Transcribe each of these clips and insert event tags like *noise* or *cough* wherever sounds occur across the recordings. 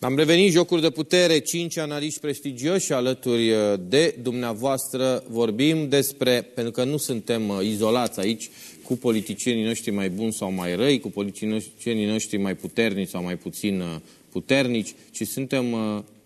Am revenit jocuri de putere, cinci analiști prestigioși alături uh, de dumneavoastră. Vorbim despre, pentru că nu suntem uh, izolați aici cu politicienii noștri mai buni sau mai răi, cu politicienii noștri mai puternici sau mai puțin uh, puternici, ci suntem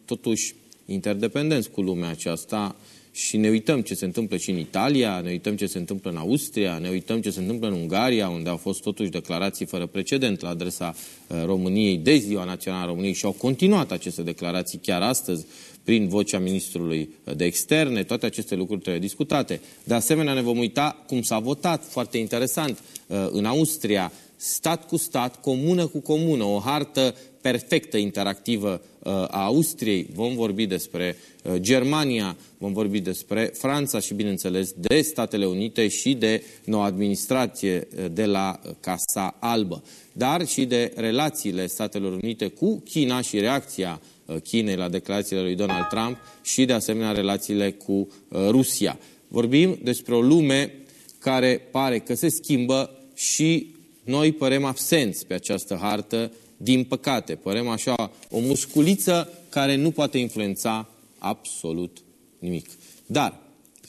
totuși interdependenți cu lumea aceasta și ne uităm ce se întâmplă și în Italia, ne uităm ce se întâmplă în Austria, ne uităm ce se întâmplă în Ungaria, unde au fost totuși declarații fără precedent la adresa uh, României de Ziua Națională a României și au continuat aceste declarații chiar astăzi prin vocea ministrului de externe, toate aceste lucruri trebuie discutate. De asemenea, ne vom uita cum s-a votat, foarte interesant, uh, în Austria, stat cu stat, comună cu comună, o hartă perfectă interactivă uh, a Austriei, vom vorbi despre uh, Germania, vom vorbi despre Franța și, bineînțeles, de Statele Unite și de noua administrație uh, de la Casa Albă, dar și de relațiile Statelor Unite cu China și reacția Chinei la declarațiile lui Donald Trump și, de asemenea, relațiile cu Rusia. Vorbim despre o lume care pare că se schimbă și noi părem absenți pe această hartă din păcate, părem așa o musculiță care nu poate influența absolut nimic. Dar,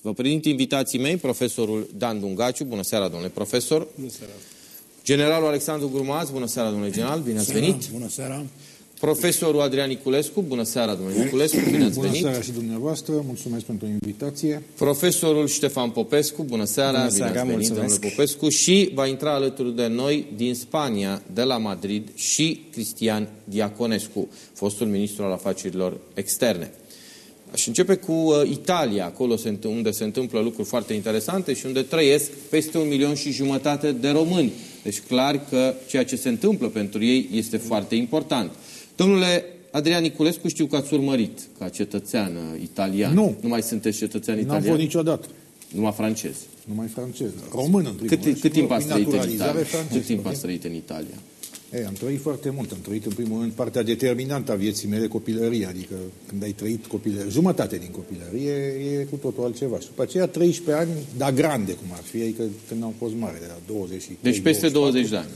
vă prezint invitații mei, profesorul Dan Dungaciu, bună seara, domnule profesor. Bună seara. Generalul Alexandru Gurmaz, bună seara, domnule general, bine ați venit. Bună seara. Profesorul Adrian Niculescu, bună seara, domnule Niculescu, bine ați bună venit. Bună seara și dumneavoastră, mulțumesc pentru invitație. Profesorul Ștefan Popescu, bună seara, bună seara bine ați venit, mulțumesc. domnule Popescu. Și va intra alături de noi din Spania, de la Madrid, și Cristian Diaconescu, fostul ministru al afacerilor externe. Aș începe cu uh, Italia, acolo unde se întâmplă lucruri foarte interesante și unde trăiesc peste un milion și jumătate de români. Deci clar că ceea ce se întâmplă pentru ei este foarte important. Domnule Adrian Niculescu, știu că ați urmărit ca cetățean italian. Nu. Nu mai sunteți cetățean italian? Nu am fost niciodată. Numai francez. Numai francez. Român, în cât, cât timp ați trăit în Italia? Cât timp ați trăit în Italia? Ei, am trăit foarte mult. Am trăit, în primul rând, partea determinantă a vieții mele, copilăria. Adică, când ai trăit copilărie, jumătate din copilărie, e cu totul altceva. Și după aceea, 13 ani, dar grande, cum ar fi, adică când am fost mare, de la 20 Deci peste 20 de ani.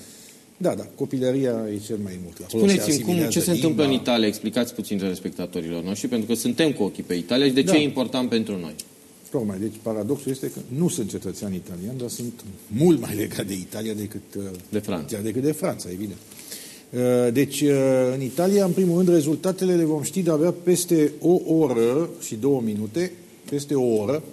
Da, da, copilăria e cel mai mult. Spuneți-mi, cum, ce se întâmplă în Italia? Explicați puțin respectatorilor noștri, pentru că suntem cu ochii pe Italia și de da. ce e important pentru noi? Tocmai, deci paradoxul este că nu sunt cetățean italian, dar sunt mult mai legat de Italia decât uh, de Franța, decât de Franța evident. Uh, deci, uh, în Italia, în primul rând, rezultatele le vom ști de-abia peste o oră și două minute, peste o oră,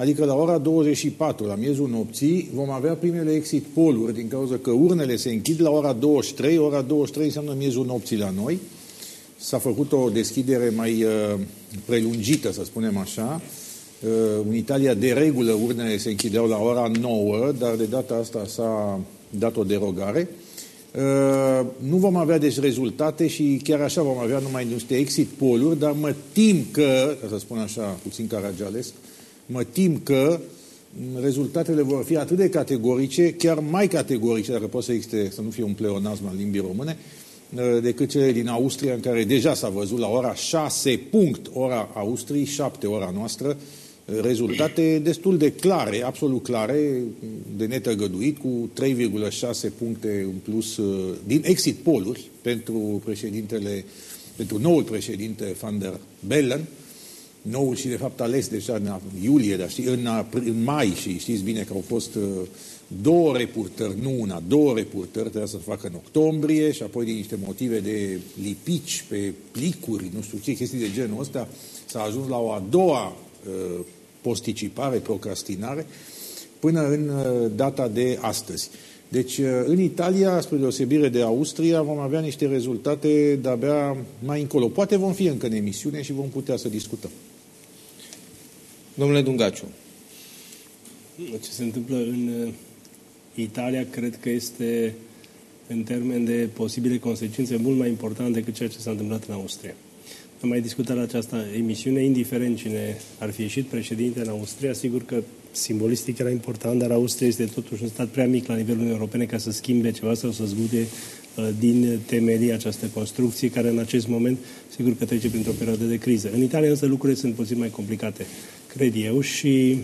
Adică la ora 24, la miezul nopții, vom avea primele exit poluri din cauza că urnele se închid la ora 23. Ora 23 înseamnă miezul nopții la noi. S-a făcut o deschidere mai uh, prelungită, să spunem așa. Uh, în Italia, de regulă, urnele se închideau la ora 9, dar de data asta s-a dat o derogare. Uh, nu vom avea deci rezultate și chiar așa vom avea numai niște exit poluri, dar mă tim că, ca să spun așa, puțin caragialesc, mă tim că rezultatele vor fi atât de categorice, chiar mai categorice, dacă poate să existe, să nu fie un pleonasm al limbii române, uh, decât cele din Austria, în care deja s-a văzut la ora 6 punct, ora Austriei, 7 ora noastră, uh, rezultate destul de clare, absolut clare, de netăgăduit, cu 3,6 puncte în plus uh, din exit poluri pentru președintele, pentru noul președinte Van der Bellen, noul și de fapt ales deja în iulie, dar știi, în, în mai și știți bine că au fost uh, două reportări, nu una, două reportări, trebuia să facă în octombrie și apoi din niște motive de lipici pe plicuri, nu știu ce, chestii de genul ăsta, s-a ajuns la o a doua uh, posticipare, procrastinare, până în uh, data de astăzi. Deci, uh, în Italia, spre deosebire de Austria, vom avea niște rezultate de-abia mai încolo. Poate vom fi încă în emisiune și vom putea să discutăm. Domnule Dungaciu. Ce se întâmplă în uh, Italia cred că este în termen de posibile consecințe mult mai important decât ceea ce s-a întâmplat în Austria. Am mai discutat la această emisiune, indiferent cine ar fi ieșit președinte în Austria, sigur că simbolistic era important, dar Austria este totuși un stat prea mic la nivelul Uniunii Europene ca să schimbe ceva sau să zbude uh, din temelii această construcție, care în acest moment, sigur că trece printr-o perioadă de criză. În Italia însă lucrurile sunt puțin mai complicate cred eu, și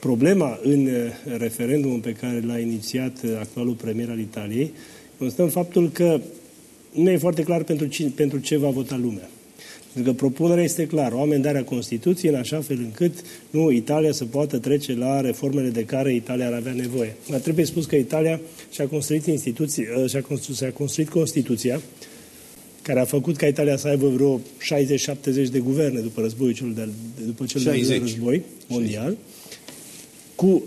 problema în uh, referendumul pe care l-a inițiat uh, actualul premier al Italiei constă în faptul că nu e foarte clar pentru, cine, pentru ce va vota lumea. Pentru că propunerea este clară, o amendare a Constituției în așa fel încât nu Italia să poată trece la reformele de care Italia ar avea nevoie. Dar trebuie spus că Italia și-a construit, instituții, uh, și-a construit, și-a construit Constituția care a făcut ca Italia să aibă vreo 60-70 de guverne după războiul cel de, după cel de război mondial, 60. cu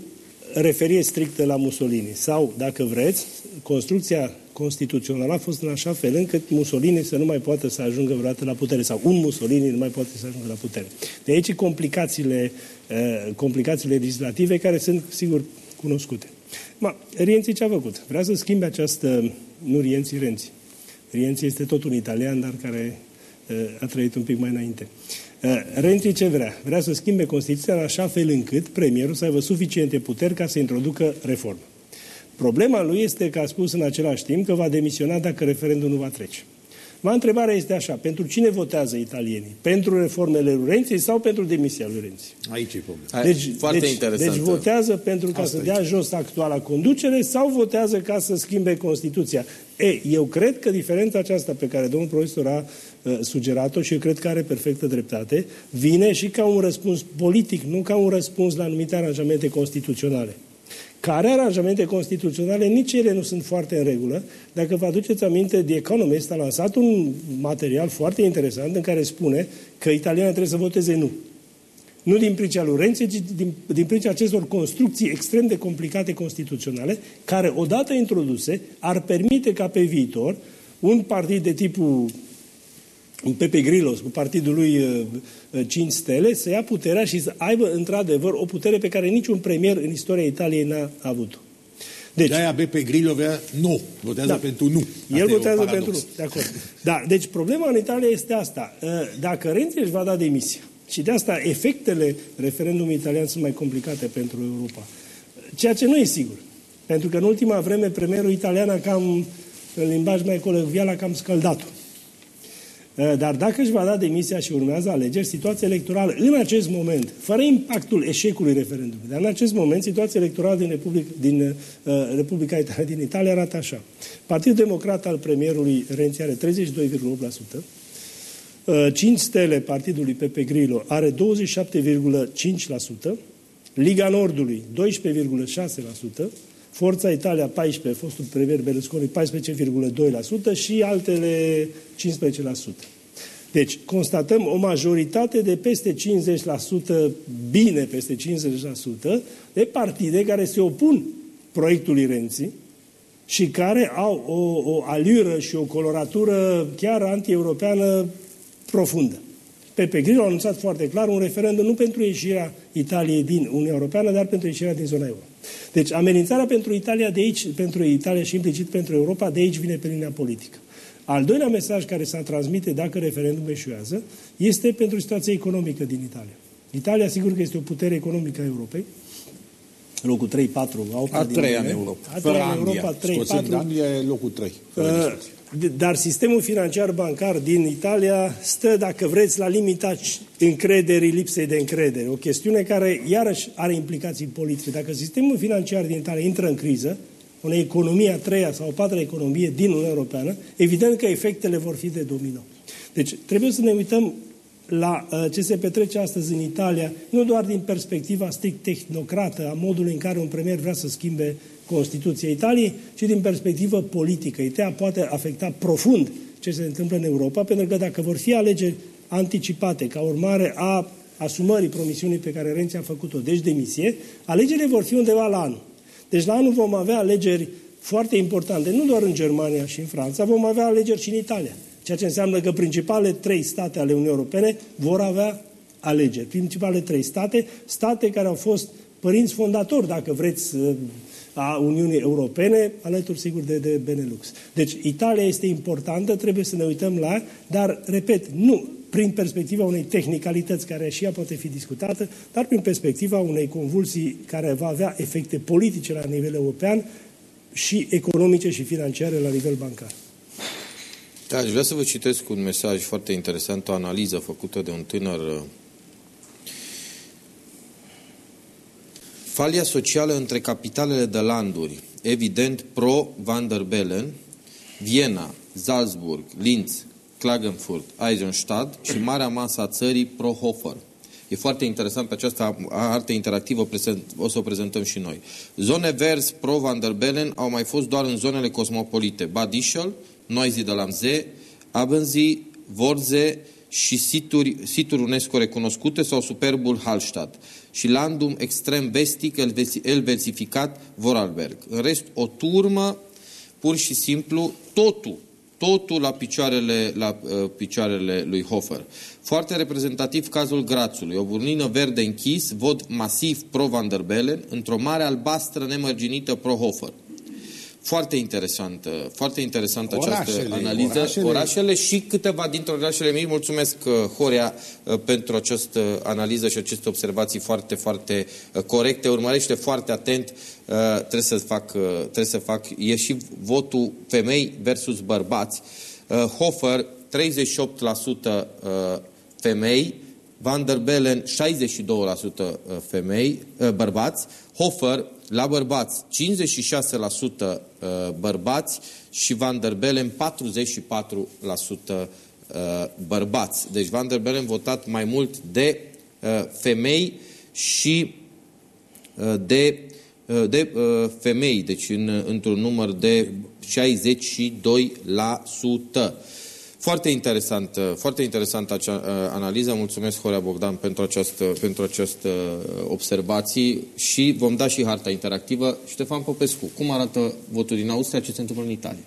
referie strictă la Mussolini. Sau, dacă vreți, construcția constituțională a fost în așa fel încât Mussolini să nu mai poată să ajungă vreodată la putere, sau un Mussolini nu mai poate să ajungă la putere. De aici complicațiile, uh, complicațiile legislative care sunt, sigur, cunoscute. Ma, Rienții ce a făcut? Vrea să schimbe această, nu Rienții, Renții. Rienții este tot un italian, dar care uh, a trăit un pic mai înainte. Uh, Renzi ce vrea? Vrea să schimbe Constituția în așa fel încât premierul să aibă suficiente puteri ca să introducă reformă. Problema lui este că a spus în același timp că va demisiona dacă referendumul nu va trece. Ma întrebarea este așa, pentru cine votează italienii? Pentru reformele lui Renzi sau pentru demisia lui Renzi? Aici e problema. Deci, Foarte deci, interesant. Deci votează pentru ca Asta să dea aici. jos actuala conducere sau votează ca să schimbe Constituția? E, eu cred că diferența aceasta pe care domnul profesor a uh, sugerat-o și eu cred că are perfectă dreptate, vine și ca un răspuns politic, nu ca un răspuns la anumite aranjamente constituționale care aranjamente constituționale, nici ele nu sunt foarte în regulă. Dacă vă aduceți aminte, The Economist a lansat un material foarte interesant în care spune că italianii trebuie să voteze nu. Nu din pricina lui Renzi, ci din, din pricina acestor construcții extrem de complicate constituționale, care, odată introduse, ar permite ca pe viitor un partid de tipul Pepe Grillos, cu partidul lui 5 uh, uh, stele, să ia puterea și să aibă într-adevăr o putere pe care niciun premier în istoria Italiei n-a avut-o. Deci, De-aia Beppe Grillo vrea nu, votează da, pentru nu. Asta El votează pentru nu, de acord. Da, deci problema în Italia este asta. Uh, dacă Renzi își va da demisia, și de asta efectele referendumului italian sunt mai complicate pentru Europa, ceea ce nu e sigur. Pentru că în ultima vreme premierul italian a cam, în limbaj mai colovial, a cam scăldat-o. Eh, dar dacă își va da demisia și urmează alegeri, situația electorală în acest moment, fără impactul eșecului referendumului, dar în acest moment situația electorală din, Republic, din uh, Republica Italia, din Italia arată așa. Partidul Democrat al premierului Renzi are 32,8%, uh, 5 stele partidului Pepe Grillo are 27,5%, Liga Nordului 12,6%, Forța Italia 14, fostul premier Berlusconi 14,2% și altele 15%. Deci, constatăm o majoritate de peste 50%, bine peste 50%, de partide care se opun proiectului Renzi și care au o, o aliură și o coloratură chiar anti-europeană profundă. Pepe Grillo a anunțat foarte clar un referendum nu pentru ieșirea Italiei din Uniunea Europeană, dar pentru ieșirea din zona euro. Deci amenințarea pentru Italia de aici, pentru Italia și implicit pentru Europa, de aici vine pe linia politică. Al doilea mesaj care s-a transmite dacă referendumul eșuează este pentru situația economică din Italia. Italia, sigur că este o putere economică a Europei, locul 3-4 a treia în Europa. A treia în Europa, 3-4. Anglia e locul 3. Uh, dar sistemul financiar bancar din Italia stă, dacă vreți, la limita încrederii, lipsei de încredere. O chestiune care, iarăși, are implicații politice. Dacă sistemul financiar din Italia intră în criză, o economie a treia sau a patra economie din Uniunea Europeană, evident că efectele vor fi de domino. Deci, trebuie să ne uităm la uh, ce se petrece astăzi în Italia, nu doar din perspectiva strict tehnocrată a modului în care un premier vrea să schimbe Constituția Italiei, ci din perspectivă politică. Ideea poate afecta profund ce se întâmplă în Europa, pentru că dacă vor fi alegeri anticipate ca urmare a asumării promisiunii pe care Renzi a făcut-o, deci demisie, alegerile vor fi undeva la anul. Deci la anul vom avea alegeri foarte importante, nu doar în Germania și în Franța, vom avea alegeri și în Italia. Ceea ce înseamnă că principalele trei state ale Uniunii Europene vor avea alegeri. Principalele trei state, state care au fost părinți fondatori, dacă vreți, a Uniunii Europene, alături, sigur, de, de Benelux. Deci, Italia este importantă, trebuie să ne uităm la dar, repet, nu prin perspectiva unei tehnicalități care și ea poate fi discutată, dar prin perspectiva unei convulsii care va avea efecte politice la nivel european și economice și financiare la nivel bancar. Da, aș vrea să vă citesc un mesaj foarte interesant, o analiză făcută de un tânăr Falia socială între capitalele de landuri, evident pro-Van der Bellen, Viena, Salzburg, Linz, Klagenfurt, Eisenstadt și marea masă a țării pro-Hofer. E foarte interesant pe această artă interactivă, o să o prezentăm și noi. Zone verzi pro-Van der Bellen au mai fost doar în zonele cosmopolite. Bad Ischl, Noisy de Lamze, Abenzi, Vorze și situri, situri UNESCO recunoscute sau superbul Hallstatt și landum extrem vestic, elversificat Vorarlberg. În rest, o turmă, pur și simplu, totul totul la picioarele, la uh, picioarele lui Hofer. Foarte reprezentativ cazul Grațului. O burnină verde închis, vot masiv pro-Van der Bellen, într-o mare albastră nemărginită pro-Hofer. Foarte interesantă, foarte interesantă această orașele, analiză. Orașele. orașele și câteva dintre orașele mici. Mulțumesc, uh, Horea, uh, pentru această analiză și aceste observații foarte, foarte uh, corecte. Urmărește foarte atent. Trebuie să fac, trebuie să fac, e și votul femei versus bărbați. Hofer, 38% femei, Van der Bellen 62% femei, bărbați, Hofer la bărbați 56% bărbați și Van der Bellen 44% bărbați. Deci Van der Bellen votat mai mult de femei și de, de femei, deci în, într-un număr de 62%. Foarte interesant, foarte interesant acea uh, analiză. Mulțumesc, Horea Bogdan, pentru această, pentru această observații și vom da și harta interactivă. Ștefan Popescu, cum arată votul din Austria, ce se întâmplă în Italia?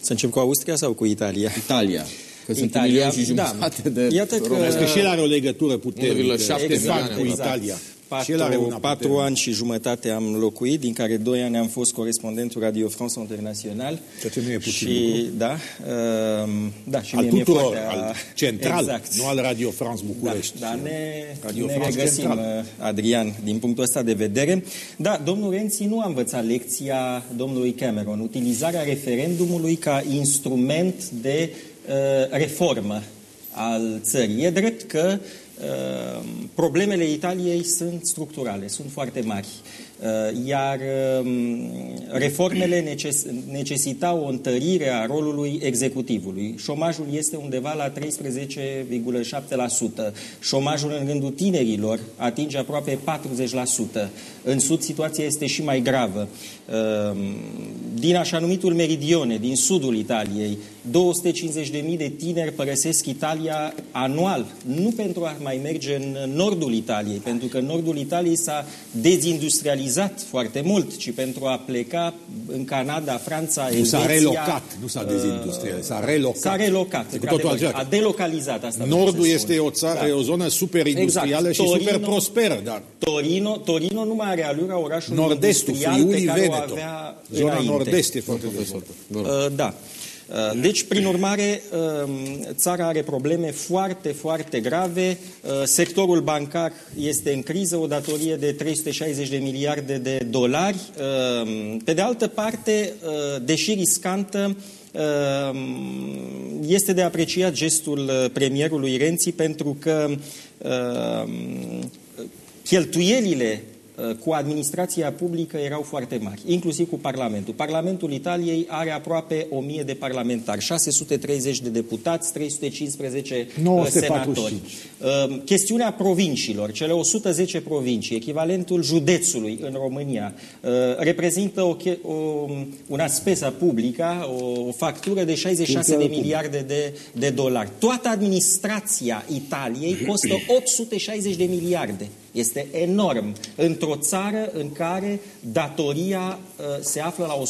Să încep cu Austria sau cu Italia? Italia. Că sunt Italia, un milion și da. jumătate da. de Iată că... că și el are o legătură puternică exact, exact, cu Italia. Patru, patru ani și jumătate am locuit, din care doi ani am fost corespondentul Radio France Internațional. Ceea ce nu e puțin și, lucru. Da, uh, da, și al mie tuturor, foarte, al central, exact. nu al Radio France București. Da, da ne, Radio ne France regăsim, central. Uh, Adrian, din punctul ăsta de vedere. Da, domnul Renzi nu a învățat lecția domnului Cameron, utilizarea referendumului ca instrument de uh, reformă al țării. E drept că Ehm, problemele Italiei sunt structurale, sunt foarte mari. Ehm, iar ehm, reformele neces necesitau o întărire a rolului executivului. Șomajul este undeva la 13,7%. Șomajul în rândul tinerilor atinge aproape 40%. În sud situația este și mai gravă. Din așa numitul meridione, din sudul Italiei, 250.000 de tineri părăsesc Italia anual, nu pentru a mai merge în nordul Italiei, pentru că nordul Italiei s-a dezindustrializat foarte mult, ci pentru a pleca în Canada, Franța, nu s-a relocat, nu s-a dezindustrializat, s-a relocat. S-a relocat, cu totul a delocalizat asta. Nordul este o, țară, da. o zonă super industrială exact. și Torino, super prosperă. Dar... Torino, Torino nu mai are alura orașului Nord-estul, industrial pe care Veneto. o avea Zona nord-est e foarte Uh, da. Uh, deci, prin urmare, um, țara are probleme foarte, foarte grave. Uh, sectorul bancar este în criză, o datorie de 360 de miliarde de dolari. Um, pe de altă parte, uh, deși riscantă, um, este de apreciat gestul premierului Renzi pentru că cheltuielile Uh, cu administrația publică erau foarte mari, inclusiv cu Parlamentul. Parlamentul Italiei are aproape 1000 de parlamentari, 630 de deputați, 315 945. Uh, senatori. Uh, chestiunea provinciilor, cele 110 provincii, echivalentul județului în România, reprezintă o, o, una spesa publică, o factură de 66 de miliarde de, de dolari. Toată administrația Italiei costă *clears throat* 860 de miliarde. Este enorm într-o țară în care datoria uh, se află la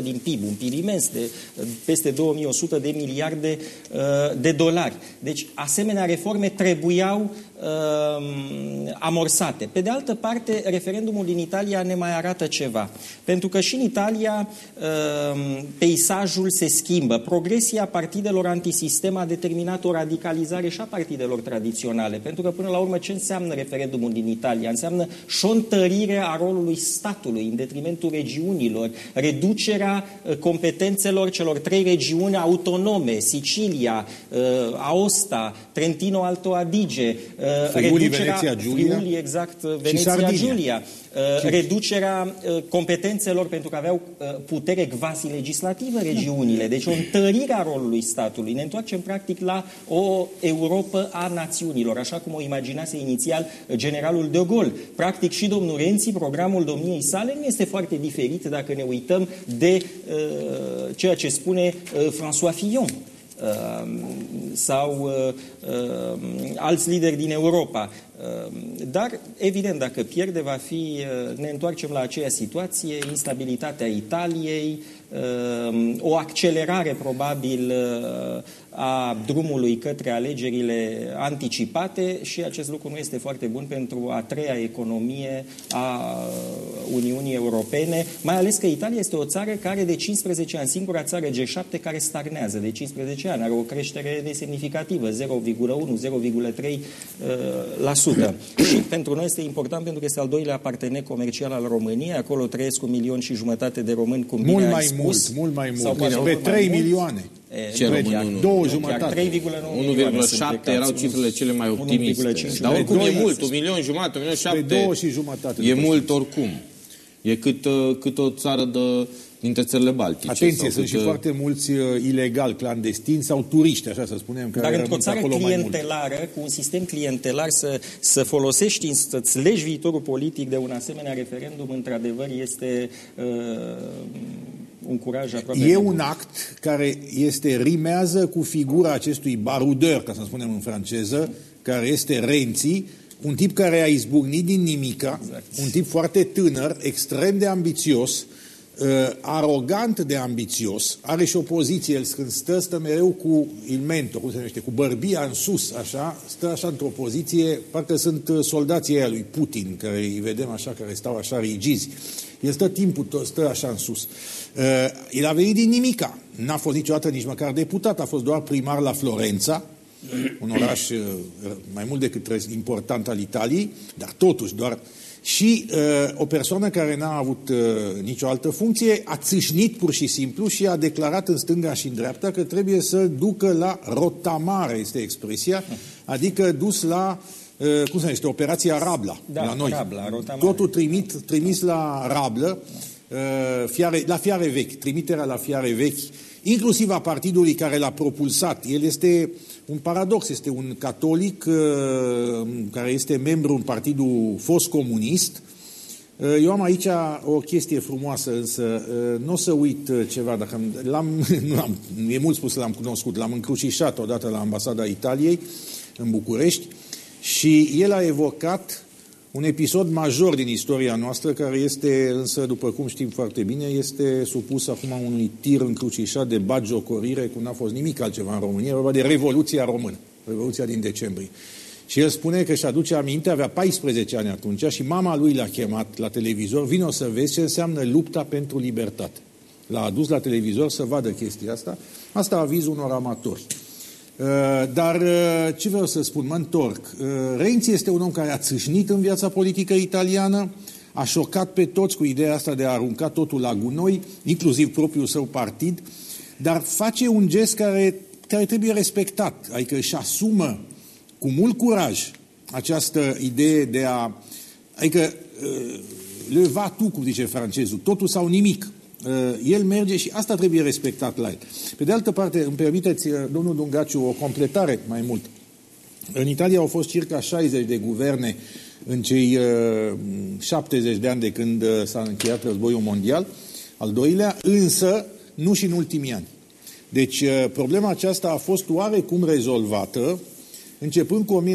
134% din PIB, un PIB imens de uh, peste 2100 de miliarde uh, de dolari. Deci, asemenea reforme trebuiau uh, amorsate. Pe de altă parte, referendumul din Italia ne mai arată ceva. Pentru că și în Italia uh, peisajul se schimbă. Progresia partidelor antisistem a determinat o radicalizare și a partidelor tradiționale. Pentru că, până la urmă, ce înseamnă referendumul din Italia? Înseamnă și o întărire a rolului statului în detrimentul regiunilor, reducerea uh, competențelor celor trei regiuni autonome, Sicilia, uh, Aosta, Trentino Alto Adige, uh, Friuli, Veneția, Giulia. Friuli, exact, Veneția, Giulia. Reducerea competențelor pentru că aveau putere quasi legislativă regiunile, deci o întărire a rolului statului. Ne întoarcem practic la o Europa a națiunilor, așa cum o imaginase inițial generalul de Gaulle. Practic și domnul Renzi, programul domniei sale nu este foarte diferit dacă ne uităm de uh, ceea ce spune uh, François Fillon uh, sau uh, uh, alți lideri din Europa. Uh, dar, evident, dacă pierde, va fi, uh, ne întoarcem la aceea situație, instabilitatea Italiei, uh, o accelerare probabil a drumului către alegerile anticipate și acest lucru nu este foarte bun pentru a treia economie a Uniunii Europene, mai ales că Italia este o țară care de 15 ani, singura țară G7 care stagnează de 15 ani, are o creștere nesemnificativă, 0,1-0,3%. și pentru noi este important pentru că este al doilea partener comercial al României, acolo trăiesc un milion și jumătate de români, cum mult bine mai ai mult, spus. mult mai Sau mult, poate pe mult mai 3 mult. milioane. Ce nu, români? chiar- Nu, nu. Două chiar jumătate. 3,9 milioane sunt 1,7 plecați. erau cifrele cele mai 1,5 optimiste. Dar milioane. oricum e Doi- mult, un milion jumătate, un milion Pe șapte. două și jumătate. E după mult oricum. E cât, uh, cât o țară de, dintre țările baltice. Atenție, sau sunt cât, și uh, foarte mulți uh, ilegali, clandestini sau turiști, așa să spunem, care Dar într-o rămân țară acolo mai mult. clientelară, cu un sistem clientelar, să, să folosești, să-ți legi viitorul politic de un asemenea referendum, într-adevăr, este uh, un curaj aproape... E un act care este rimează cu figura acestui barudeur, ca să spunem în franceză, care este Renzi, un tip care a izbucnit din nimica, Exact. un tip foarte tânăr, extrem de ambițios, uh, arogant de ambițios, are și o poziție, el când stă, stă mereu cu il mento, cum se numește, cu bărbia în sus, așa, stă așa într-o poziție, parcă sunt uh, soldații aia lui Putin, care îi vedem așa, care stau așa rigizi. El stă timpul tot, stă așa în sus. Uh, el a venit din nimica. N-a fost niciodată nici măcar deputat, a fost doar primar la Florența, un oraș uh, mai mult decât res- important al Italiei, dar totuși doar și uh, o persoană care n-a avut uh, nicio altă funcție a țâșnit pur și simplu și a declarat în stânga și în dreapta că trebuie să ducă la rotamare, este expresia, adică dus la, uh, cum se numește, operația Rabla, Da, la noi. Rabla, rotamare. Totul trimit, trimis la Rablă, uh, fiare, la fiare vechi, trimiterea la fiare vechi, inclusiv a partidului care l-a propulsat. El este un paradox, este un catolic uh, care este membru în partidul fost comunist. Uh, Eu am aici o chestie frumoasă, însă uh, nu o să uit uh, ceva, dacă am, l-am, *laughs* nu l-am, e mult spus că l-am cunoscut, l-am încrucișat odată la ambasada Italiei în București și el a evocat un episod major din istoria noastră, care este, însă, după cum știm foarte bine, este supus acum unui tir încrucișat de bagiocorire, cum n-a fost nimic altceva în România, e vorba de Revoluția Română, Revoluția din decembrie. Și el spune că își aduce aminte, avea 14 ani atunci și mama lui l-a chemat la televizor, vino să vezi ce înseamnă lupta pentru libertate. L-a adus la televizor să vadă chestia asta. Asta a aviz unor amatori. Uh, Dar uh, ce vreau să spun, mă întorc. Uh, Renzi este un om care a țâșnit în viața politică italiană, a șocat pe toți cu ideea asta de a arunca totul la gunoi, inclusiv propriul său partid, dar face un gest care, care trebuie respectat, adică își asumă cu mult curaj această idee de a... Adică uh, le va tu, cum zice francezul, totul sau nimic. Uh, El merge și asta trebuie respectat la el. Pe de altă parte, îmi permiteți, uh, domnul Dungaciu, o completare mai mult. În Italia au fost circa 60 de guverne în cei uh, 70 de ani de când uh, s-a încheiat războiul mondial, al doilea, însă nu și în ultimii ani. Deci uh, problema aceasta a fost oarecum rezolvată începând cu 1994-95,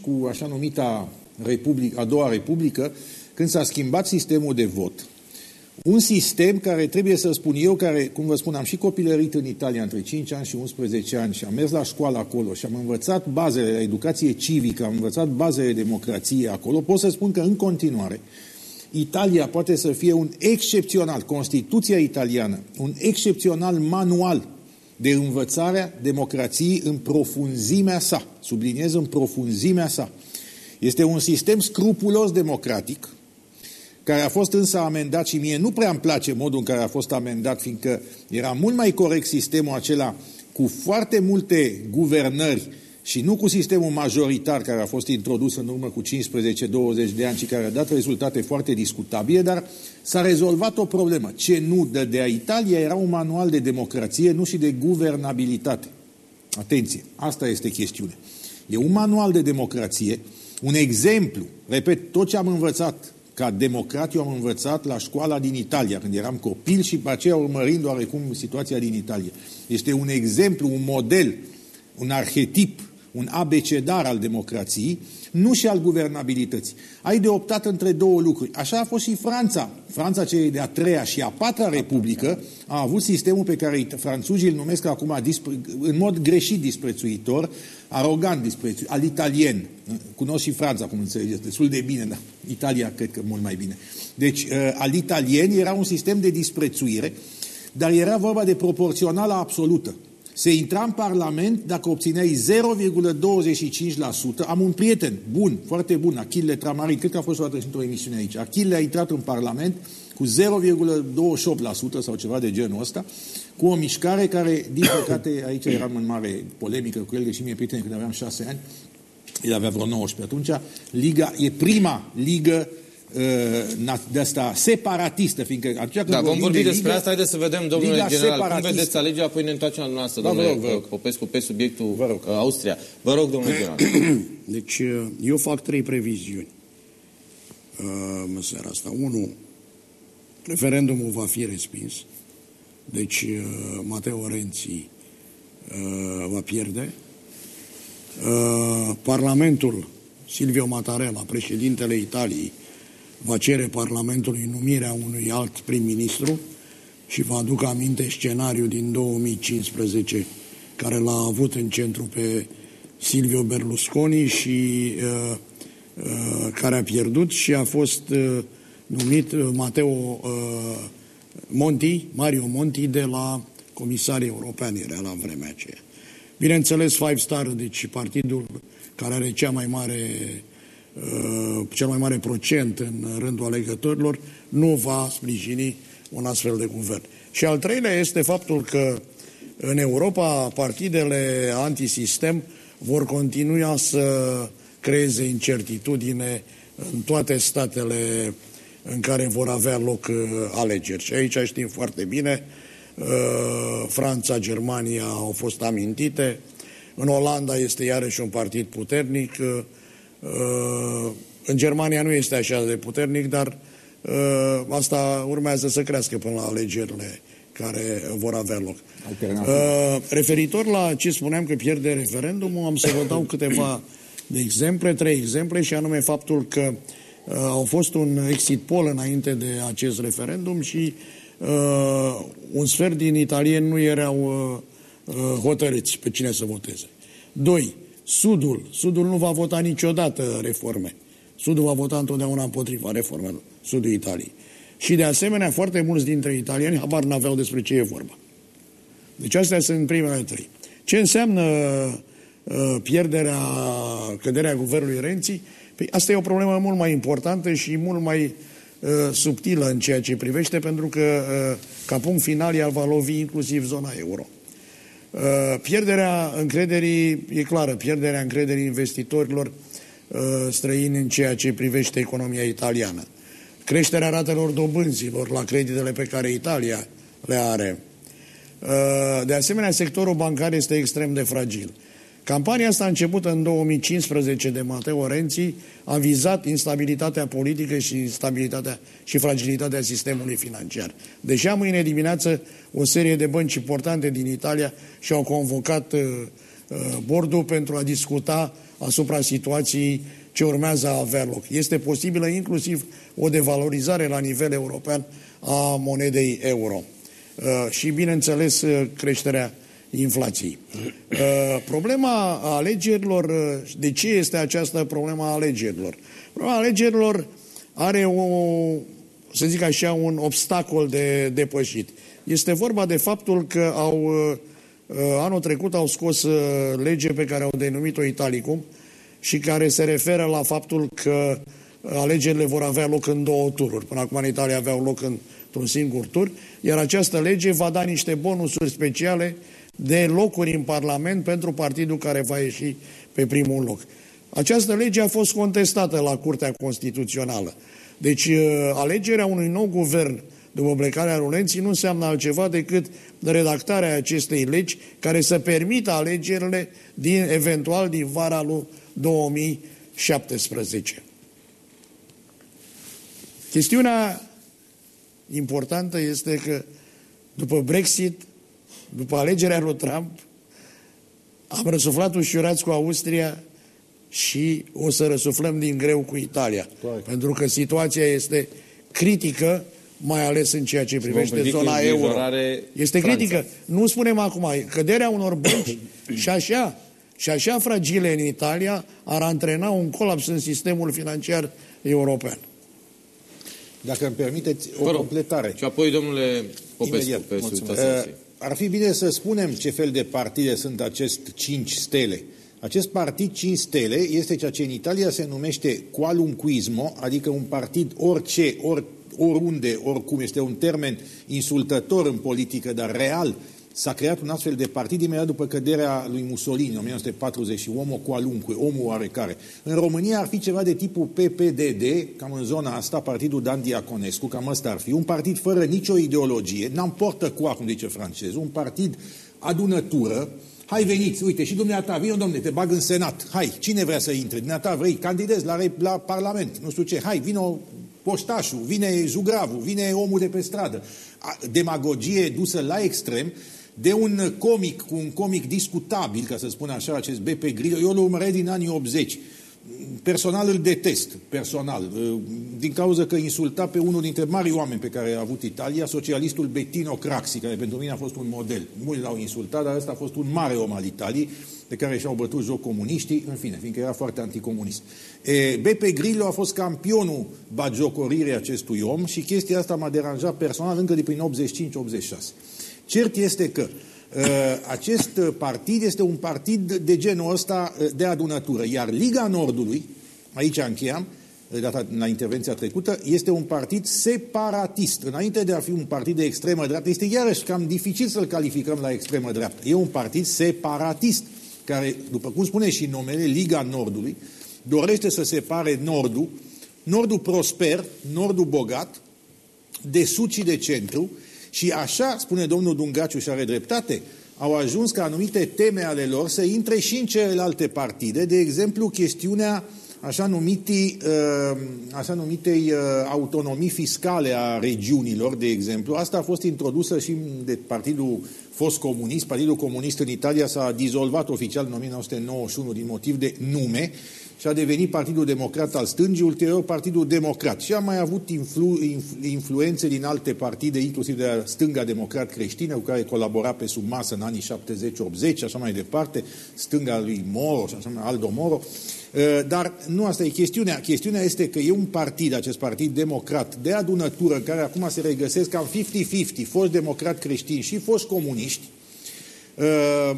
cu așa numita Republic, a doua Republică, când s-a schimbat sistemul de vot. Un sistem care, trebuie să spun eu, care, cum vă spun, am și copilărit în Italia între 5 ani și 11 ani și am mers la școală acolo și am învățat bazele la educație civică, am învățat bazele democrației acolo, pot să spun că în continuare Italia poate să fie un excepțional, Constituția italiană, un excepțional manual de învățarea democrației în profunzimea sa. Subliniez în profunzimea sa. Este un sistem scrupulos democratic, care a fost însă amendat și mie nu prea îmi place modul în care a fost amendat, fiindcă era mult mai corect sistemul acela cu foarte multe guvernări și nu cu sistemul majoritar care a fost introdus în urmă cu 15-20 de ani și care a dat rezultate foarte discutabile, dar s-a rezolvat o problemă. Ce nu dădea Italia era un manual de democrație, nu și de guvernabilitate. Atenție, asta este chestiunea. E un manual de democrație, un exemplu, repet, tot ce am învățat ca democrat, eu am învățat la școala din Italia, când eram copil și pe aceea urmărind oarecum situația din Italia. Este un exemplu, un model, un arhetip un abecedar al democrației, nu și al guvernabilității. Ai de optat între două lucruri. Așa a fost și Franța. Franța, cea de-a treia și a patra republică, a avut sistemul pe care franțuzii îl numesc acum în mod greșit disprețuitor, arogant disprețuitor, al italien. Cunosc și Franța, cum înțelegeți, destul de bine, dar Italia cred că mult mai bine. Deci, uh, al italien era un sistem de disprețuire, dar era vorba de proporțională absolută. Se intra în Parlament dacă obțineai 0,25%. Am un prieten bun, foarte bun, Achille Tramarin, cred că a fost o dată într-o emisiune aici. Achille a intrat în Parlament cu 0,28% sau ceva de genul ăsta, cu o mișcare care, din păcate, *coughs* aici eram în mare polemică cu el, deși mie prieten când aveam șase ani, el avea vreo 19 atunci, Liga, e prima ligă Uh, de asta separatistă, fiindcă atunci când da, vom vorbi despre asta, haideți să vedem, domnule Liga general, separatistă. cum vedeți alegerea, apoi ne întoarcem la noastră, da, domnule vă rog, Popescu, pe subiectul vă rog. Uh, Austria. Vă rog, domnule *coughs* general. Deci, uh, eu fac trei previziuni în seara asta. Unu, referendumul va fi respins, deci Mateo Renzi va pierde. Parlamentul Silvio Mattarella, președintele Italiei, va cere Parlamentului numirea unui alt prim-ministru și vă aduc aminte scenariul din 2015 care l-a avut în centru pe Silvio Berlusconi și uh, uh, care a pierdut și a fost uh, numit uh, Matteo uh, Monti, Mario Monti de la comisarii europeni era la vremea aceea. Bineînțeles, Five Star, deci partidul care are cea mai mare Uh, cel mai mare procent în rândul alegătorilor, nu va sprijini un astfel de guvern. Și al treilea este faptul că în Europa partidele antisistem vor continua să creeze incertitudine în toate statele în care vor avea loc uh, alegeri. Și aici știm foarte bine, uh, Franța, Germania au fost amintite, în Olanda este iarăși un partid puternic, Uh, în Germania nu este așa de puternic, dar uh, asta urmează să crească până la alegerile care vor avea loc. Uh, referitor la ce spuneam că pierde referendumul, am să vă dau câteva de exemple, trei exemple, și anume faptul că uh, au fost un exit poll înainte de acest referendum și uh, un sfert din italieni nu erau uh, uh, hotărâți pe cine să voteze. Doi, Sudul. Sudul nu va vota niciodată reforme. Sudul va vota întotdeauna împotriva reformelor. Sudul Italiei. Și de asemenea, foarte mulți dintre italieni habar n-aveau despre ce e vorba. Deci astea sunt primele trei. Ce înseamnă uh, pierderea, căderea guvernului Renții? Păi asta e o problemă mult mai importantă și mult mai uh, subtilă în ceea ce privește, pentru că uh, ca punct final ea va lovi inclusiv zona euro. Uh, pierderea încrederii, e clară, pierderea încrederii investitorilor uh, străini în ceea ce privește economia italiană. Creșterea ratelor dobânzilor la creditele pe care Italia le are. Uh, de asemenea, sectorul bancar este extrem de fragil. Campania asta a început în 2015 de Matteo Renzi, a vizat instabilitatea politică și instabilitatea și fragilitatea sistemului financiar. Deja mâine dimineață o serie de bănci importante din Italia și-au convocat uh, uh, bordul pentru a discuta asupra situației ce urmează a avea loc. Este posibilă inclusiv o devalorizare la nivel european a monedei euro. Uh, și, bineînțeles, uh, creșterea inflației. Uh, problema alegerilor, uh, de ce este această problema alegerilor? Problema alegerilor are o, să zic așa, un obstacol de depășit. Este vorba de faptul că au, uh, anul trecut au scos lege pe care au denumit-o Italicum și care se referă la faptul că alegerile vor avea loc în două tururi. Până acum în Italia aveau loc într-un singur tur, iar această lege va da niște bonusuri speciale de locuri în Parlament pentru partidul care va ieși pe primul loc. Această lege a fost contestată la Curtea Constituțională. Deci uh, alegerea unui nou guvern după plecarea Rulenții nu înseamnă altceva decât redactarea acestei legi care să permită alegerile din, eventual din vara lui 2017. Chestiunea importantă este că după Brexit, după alegerea lui Trump, am răsuflat ușurați cu Austria și o să răsuflăm din greu cu Italia. Corect. Pentru că situația este critică, mai ales în ceea ce privește zona euro. Este Franța. critică. Nu spunem acum, căderea unor bănci *coughs* și așa, și așa fragile în Italia ar antrena un colaps în sistemul financiar european. Dacă îmi permiteți o rog. completare. Și apoi, domnule Popescu, pe uh, Ar fi bine să spunem ce fel de partide sunt acest 5 stele. Acest partid 5 stele este ceea ce în Italia se numește qualunquismo, adică un partid orice, or, oriunde, oricum, este un termen insultător în politică, dar real, S-a creat un astfel de partid imediat după căderea lui Mussolini, în 1940, omul cu aluncu, omul oarecare. În România ar fi ceva de tipul PPDD, cam în zona asta, partidul Dan Diaconescu, cam ăsta ar fi. Un partid fără nicio ideologie, n-am portă cu cum zice francezul, un partid adunătură, Hai veniți, uite, și dumneata, vină domne, te bag în Senat. Hai, cine vrea să intre? Dumneata vrei, candidezi la, la Parlament, nu știu ce. Hai, vină poștașul, vine jugravul, vine omul de pe stradă. Demagogie dusă la extrem de un comic, cu un comic discutabil, ca să spun așa, acest BP Grillo, eu îl urmăresc din anii 80. Personal îl detest, personal, din cauza că insulta pe unul dintre mari oameni pe care a avut Italia, socialistul Bettino Craxi, care pentru mine a fost un model. Mulți l-au insultat, dar ăsta a fost un mare om al Italiei, de care și-au bătut joc comuniștii, în fine, fiindcă era foarte anticomunist. E, Beppe Grillo a fost campionul bagiocoririi acestui om și chestia asta m-a deranjat personal încă de prin 85-86. Cert este că uh, acest partid este un partid de genul ăsta uh, de adunătură, iar Liga Nordului, aici încheiam, uh, data la intervenția trecută, este un partid separatist. Înainte de a fi un partid de extremă dreaptă, este iarăși cam dificil să-l calificăm la extremă dreaptă. E un partid separatist, care, după cum spune și numele, Liga Nordului, dorește să separe Nordul, Nordul prosper, Nordul bogat, de sud și de centru, și așa, spune domnul Dungaciu și are dreptate, au ajuns ca anumite teme ale lor să intre și în celelalte partide, de exemplu, chestiunea așa, numitei, uh, așa numitei uh, autonomii fiscale a regiunilor, de exemplu. Asta a fost introdusă și de partidul fost comunist. Partidul comunist în Italia s-a dizolvat oficial în 1991 din motiv de nume și a devenit Partidul Democrat al Stângii, ulterior Partidul Democrat. Și a mai avut influ, influ, influențe din alte partide, inclusiv de stânga democrat creștină, cu care colabora pe sub masă în anii 70-80 și așa mai departe, stânga lui Moro și așa mai Aldo Moro. Dar nu asta e chestiunea. Chestiunea este că e un partid, acest partid democrat, de adunătură, în care acum se regăsesc cam 50-50, fost democrat creștini și fost comuniști, Uh,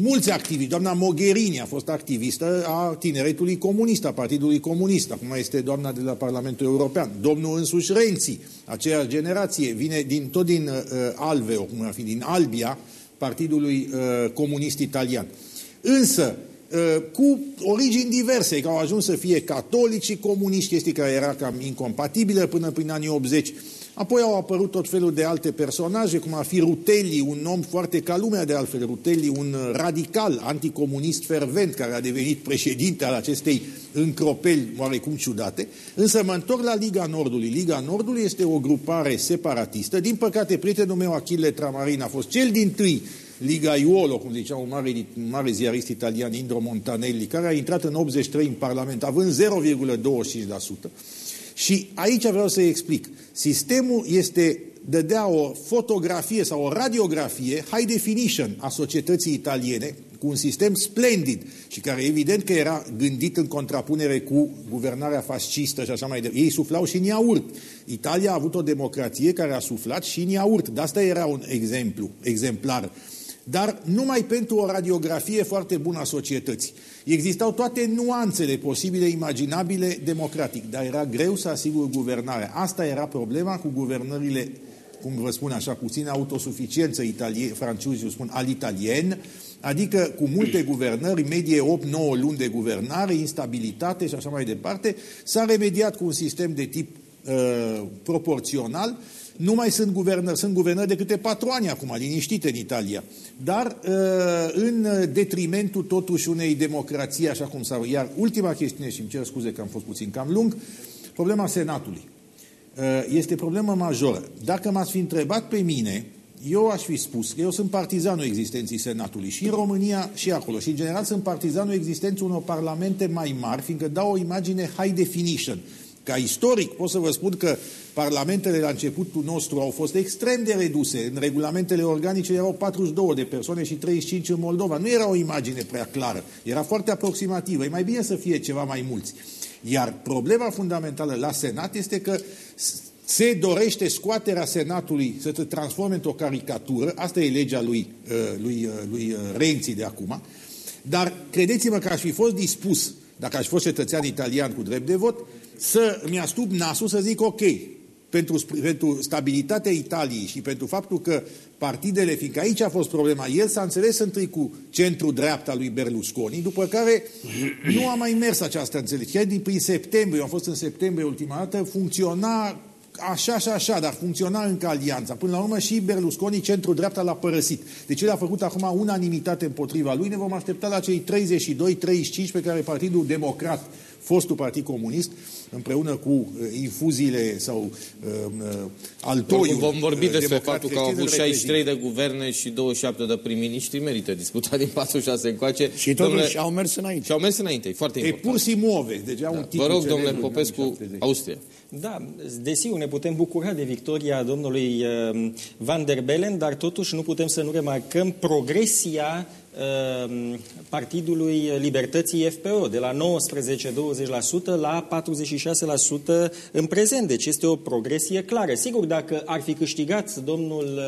mulți activiști. Doamna Mogherini a fost activistă a tineretului comunist, a Partidului Comunist. Acum este doamna de la Parlamentul European. Domnul însuși Renzi, aceeași generație, vine din, tot din uh, Alveo, cum ar fi, din Albia, Partidului uh, Comunist Italian. Însă, uh, cu origini diverse, că au ajuns să fie catolici și comuniști, chestii care era cam incompatibile până prin anii 80. Apoi au apărut tot felul de alte personaje, cum ar fi Rutelli, un om foarte ca lumea de altfel, Rutelli, un radical anticomunist fervent, care a devenit președinte al acestei încropeli oarecum ciudate. Însă mă întorc la Liga Nordului. Liga Nordului este o grupare separatistă. Din păcate, prietenul meu, Achille Tramarin, a fost cel din tâi Liga Iolo, cum zicea un mare, un mare ziarist italian, Indro Montanelli, care a intrat în 83 în Parlament, având 0,25%. Și aici vreau să explic. Sistemul este dădea o fotografie sau o radiografie, high definition, a societății italiene, cu un sistem splendid și care evident că era gândit în contrapunere cu guvernarea fascistă și așa mai departe. Ei suflau și în iaurt. Italia a avut o democrație care a suflat și în iaurt. De asta era un exemplu, exemplar dar numai pentru o radiografie foarte bună a societății. Existau toate nuanțele posibile, imaginabile, democratic, dar era greu să asigur guvernarea. Asta era problema cu guvernările cum vă spun așa, puțin autosuficiență, italie, francezii spun al italien, adică cu multe *clears throat* guvernări, medie 8-9 luni de guvernare, instabilitate și așa mai departe, s-a remediat cu un sistem de tip uh, proporțional, nu mai sunt guvernări, sunt guvernări de câte patru ani acum, liniștite în Italia. Dar uh, în detrimentul totuși unei democrații, așa cum s-a... Iar ultima chestiune, și îmi cer scuze că am fost puțin cam lung, problema Senatului. Uh, este problemă majoră. Dacă m-ați fi întrebat pe mine, eu aș fi spus că eu sunt partizanul existenții Senatului și în România și acolo. Și în general sunt partizanul existenței unor parlamente mai mari, fiindcă dau o imagine high definition. Ca istoric pot să vă spun că parlamentele la începutul nostru au fost extrem de reduse. În regulamentele organice erau 42 de persoane și 35 în Moldova. Nu era o imagine prea clară. Era foarte aproximativă. E mai bine să fie ceva mai mulți. Iar problema fundamentală la Senat este că se dorește scoaterea Senatului să se transforme într-o caricatură, asta e legea lui, uh, lui, uh, lui uh, Renzi de acum, dar credeți-mă că aș fi fost dispus, dacă aș fi fost cetățean italian cu drept de vot, să mi-astup nasul să zic ok, pentru, pentru stabilitatea Italiei și pentru faptul că partidele, fiindcă aici a fost problema, el s-a înțeles întâi cu centru-dreapta lui Berlusconi, după care nu a mai mers această înțelegere. Chiar din prin septembrie, eu am fost în septembrie ultima dată, funcționa așa și așa, dar funcționa încă alianța. Până la urmă și Berlusconi, centru-dreapta, l-a părăsit. Deci el a făcut acum unanimitate împotriva lui. Ne vom aștepta la cei 32-35 pe care Partidul Democrat fostul Partid Comunist, împreună cu uh, infuziile sau uh, uh altoiul... Vom vorbi uh, despre faptul că au avut 63 de guverne și 27 de prim-ministri, merită discutat din 46 încoace. Și totuși au mers înainte. Și au mers înainte, foarte important. E pur si muove, deci da. un Vă rog, domnule Popescu, Austria. Da, desigur, ne putem bucura de victoria domnului Van der Bellen, dar totuși nu putem să nu remarcăm progresia Ehm, Partidului Libertății FPO, de la 19-20% la 46% în prezent. Deci este o progresie clară. Sigur, dacă ar fi câștigat domnul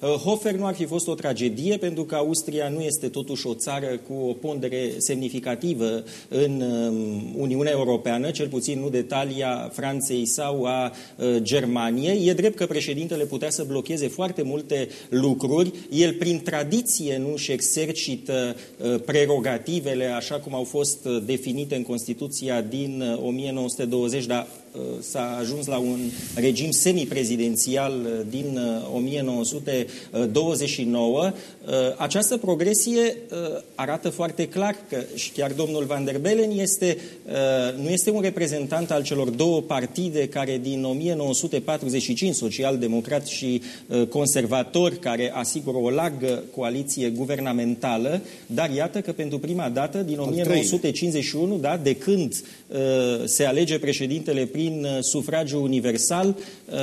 eh, Hofer, nu ar fi fost o tragedie, pentru că Austria nu este totuși o țară cu o pondere semnificativă în ehm, Uniunea Europeană, cel puțin nu de talia Franței sau a eh, Germaniei. E drept că președintele putea să blocheze foarte multe lucruri. El, prin tradiție, nu își exerce exercită uh, prerogativele așa cum au fost uh, definite în Constituția din 1920, uh, dar s-a ajuns la un regim semiprezidențial din 1929. Această progresie arată foarte clar că și chiar domnul Van der Bellen este, nu este un reprezentant al celor două partide care din 1945, social-democrat și conservator, care asigură o largă coaliție guvernamentală, națională, dar iată că pentru prima dată din 1951, da, de când uh, se alege președintele prin uh, sufragiu universal, uh,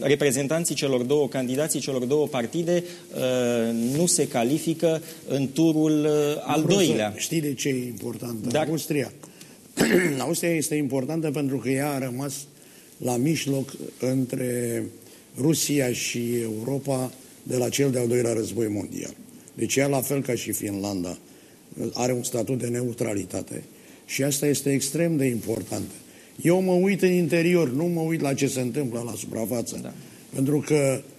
reprezentanții celor două, candidații celor două partide uh, nu se califică în turul uh, al Vreau doilea. Știi de ce e important? Dar... Austria. *clears throat* Austria este importantă pentru că ea a rămas la mijloc între Rusia și Europa de la cel de-al doilea război mondial. Deci ea, la fel ca și Finlanda, are un statut de neutralitate și asta este extrem de important. Eu mă uit în interior, nu mă uit la ce se întâmplă la suprafață. Da. Pentru că uh,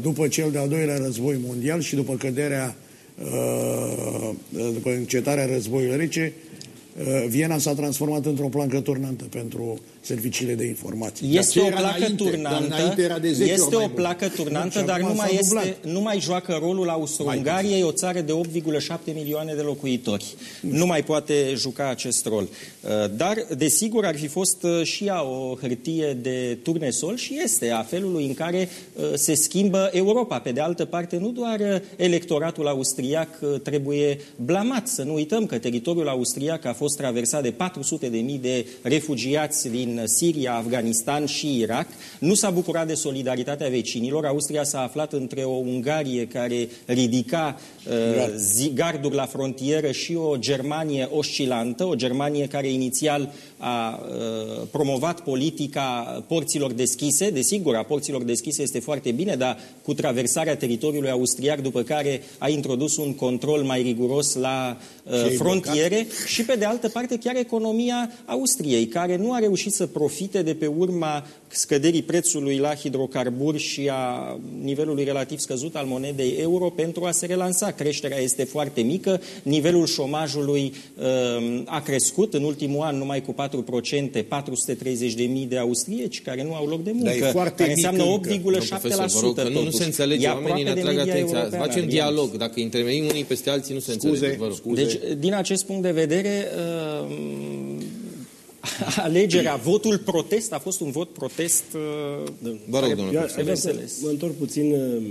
după cel de-al doilea război mondial și după căderea, uh, după încetarea războiului rece, uh, Viena s-a transformat într-o plancă turnantă pentru serviciile de informații. Este o placă înainte, turnantă, este o placă turnantă, dar nu mai, este, nu mai joacă rolul Austro-Ungariei, o țară de 8,7 milioane de locuitori. Nu mai poate juca acest rol. Uh, dar, desigur, ar fi fost uh, și ea o hârtie de turnesol și este a felului în care uh, se schimbă Europa. Pe de altă parte, nu doar electoratul austriac trebuie blamat. Să nu uităm că teritoriul austriac a fost traversat de 400.000 de refugiați din din Siria, Afganistan și Irak, nu s-a bucurat de solidaritatea vecinilor. Austria s-a aflat între o Ungarie care ridica uh, garduri la frontieră și o Germanie oscilantă, o Germanie care inițial a uh, promovat politica porților deschise. Desigur, a porților deschise este foarte bine, dar cu traversarea teritoriului austriac, după care a introdus un control mai riguros la uh, frontiere și, pe de altă parte, chiar economia Austriei, care nu a reușit să profite de pe urma scăderii prețului la hidrocarburi și a nivelului relativ scăzut al monedei euro pentru a se relansa. Creșterea este foarte mică, nivelul șomajului uh, a crescut în ultimul an numai cu 4%, 430.000 de austrieci care nu au loc de muncă, care înseamnă 8,7%. Nu, nu se înțelege, oamenii ne atrag atenția. Facem dialog, dacă intervenim unii peste alții, nu se scuze, înțelege. Vă rog. Scuze. Deci, din acest punct de vedere, uh, *laughs* alegerea, votul protest a fost un vot protest. uh, Vă rog, domnule Eu profesor. aș vrea să înțeles. mă întorc puțin uh,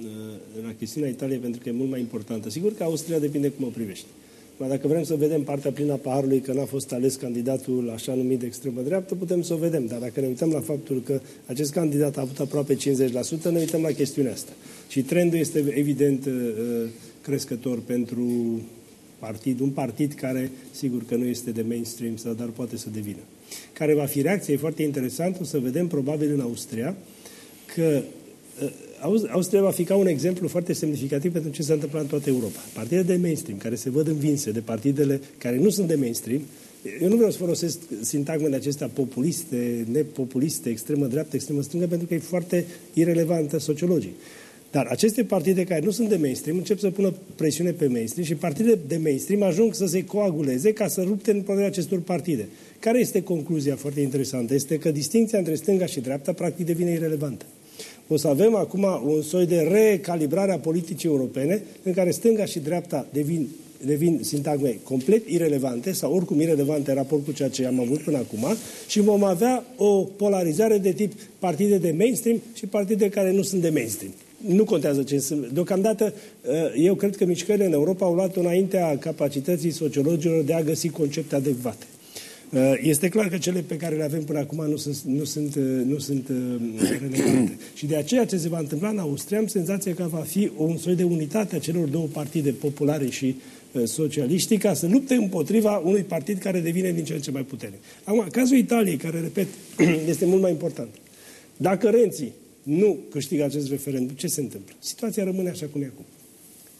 uh, la chestiunea Italiei, pentru că e mult mai importantă. Sigur că Austria depinde cum o privești. Dar dacă vrem să vedem partea plină a paharului, că n-a fost ales candidatul așa numit de extremă dreaptă, putem să o vedem. Dar dacă ne uităm la faptul că acest candidat a avut aproape 50%, ne uităm la chestiunea asta. Și trendul este evident uh, crescător pentru partid, un partid care, sigur că nu este de mainstream, sau dar poate să devină. Care va fi reacția? E foarte interesant, o să vedem probabil în Austria că uh, Aus- Austria va fi ca un exemplu foarte semnificativ pentru ce se întâmplă în toată Europa. Partide de mainstream, care se văd învinse de partidele care nu sunt de mainstream, eu nu vreau să folosesc sintagmele acestea populiste, nepopuliste, extremă dreaptă, extremă stângă, pentru că e foarte irelevantă sociologic. Dar aceste partide care nu sunt de mainstream încep să pună presiune pe mainstream și partidele de mainstream ajung să se coaguleze ca să rupte în împotriva acestor partide. Care este concluzia foarte interesantă? Este că distinția între stânga și dreapta practic devine irelevantă. O să avem acum un soi de recalibrare a politicii europene în care stânga și dreapta devin, devin sintagme complet irelevante sau oricum irelevante în raport cu ceea ce am avut până acum și vom avea o polarizare de tip partide de mainstream și partide care nu sunt de mainstream. Nu contează ce sunt. Deocamdată, eu cred că mișcările în Europa au luat înaintea capacității sociologilor de a găsi concepte adecvate. Este clar că cele pe care le avem până acum nu sunt, nu sunt, nu sunt relevante. *clears throat* Și de aceea ce se va întâmpla în Austria, am senzația că va fi un soi de unitate a celor două partide populare și socialiști ca să lupte împotriva unui partid care devine din ce în ce mai puternic. Acum, cazul Italiei, care, repet, *clears throat* este mult mai important. Dacă Renzi nu câștigă acest referendum, ce se întâmplă? Situația rămâne așa cum e acum.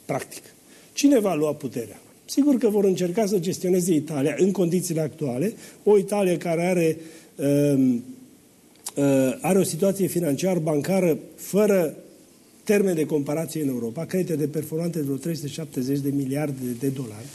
Practic. Cine va lua puterea? Sigur că vor încerca să gestioneze Italia în condițiile actuale, o Italie care are, uh, uh, are o situație financiar-bancară fără termen de comparație în Europa, credite de performante de vreo 370 de miliarde de dolari.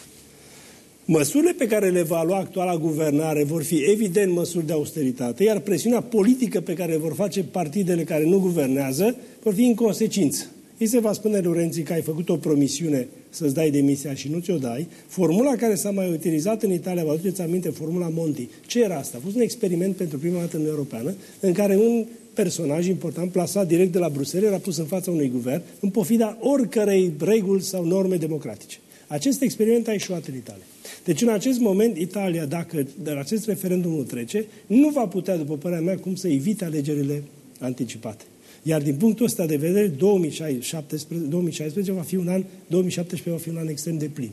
Măsurile pe care le va lua actuala guvernare vor fi evident măsuri de austeritate, iar presiunea politică pe care vor face partidele care nu guvernează vor fi în consecință. Îi se va spune lui Renzi că ai făcut o promisiune să-ți dai demisia și nu ți-o dai. Formula care s-a mai utilizat în Italia, vă aduceți aminte, formula Monti. Ce era asta? A fost un experiment pentru prima dată în Europeană, în care un personaj important, plasat direct de la Bruxelles, era pus în fața unui guvern, în pofida oricărei reguli sau norme democratice. Acest experiment a ieșuat în Italia. Deci, în acest moment, Italia, dacă de la acest referendum nu trece, nu va putea, după părerea mea, cum să evite alegerile anticipate. Iar din punctul ăsta de vedere, 2017, 2016 va fi un an, 2017 va fi un an extrem de plin.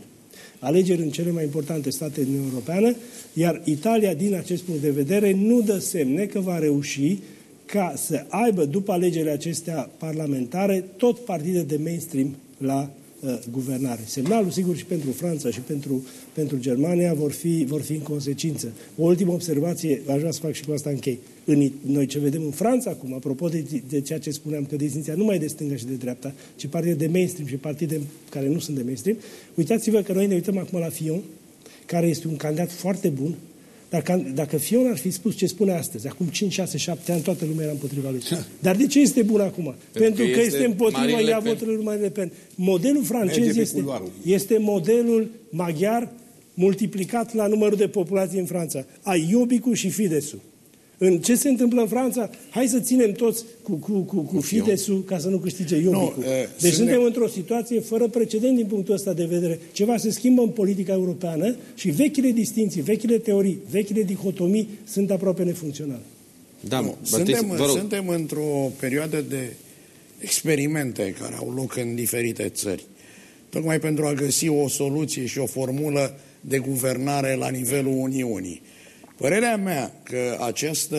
Alegeri în cele mai importante state din Uniunea Europeană, iar Italia, din acest punct de vedere, nu dă semne că va reuși ca să aibă, după alegerile acestea parlamentare, tot partide de mainstream la uh, guvernare. Semnalul, sigur, și pentru Franța și pentru, pentru Germania vor fi, vor fi în consecință. O ultimă observație, aș vrea să fac și cu asta închei. În, noi ce vedem în Franța acum, apropo de, de ceea ce spuneam, că distinția nu mai e de stânga și de dreapta, ci partide de mainstream și partide care nu sunt de mainstream, uitați-vă că noi ne uităm acum la Fion, care este un candidat foarte bun, dacă, dacă Fion ar fi spus ce spune astăzi, acum 5, 6, 7 ani, toată lumea era împotriva lui. Dar de ce este bun acum? Pentru, Pentru că, că este, este împotriva ea voturilor lui Marine Le Pen. Modelul francez este, este modelul maghiar multiplicat la numărul de populație în Franța. Ai Iobicu și Fidesul. În ce se întâmplă în Franța? Hai să ținem toți cu, cu, cu, cu Fidesul ca să nu câștige Iobicu. No, uh, deci suntem ne... într-o situație fără precedent din punctul ăsta de vedere. Ceva se schimbă în politica europeană și vechile distinții, vechile teorii, vechile dihotomii sunt aproape nefuncționale. Da, no, suntem, suntem într-o perioadă de experimente care au loc în diferite țări. Tocmai pentru a găsi o soluție și o formulă de guvernare la nivelul Uniunii. Părerea mea că această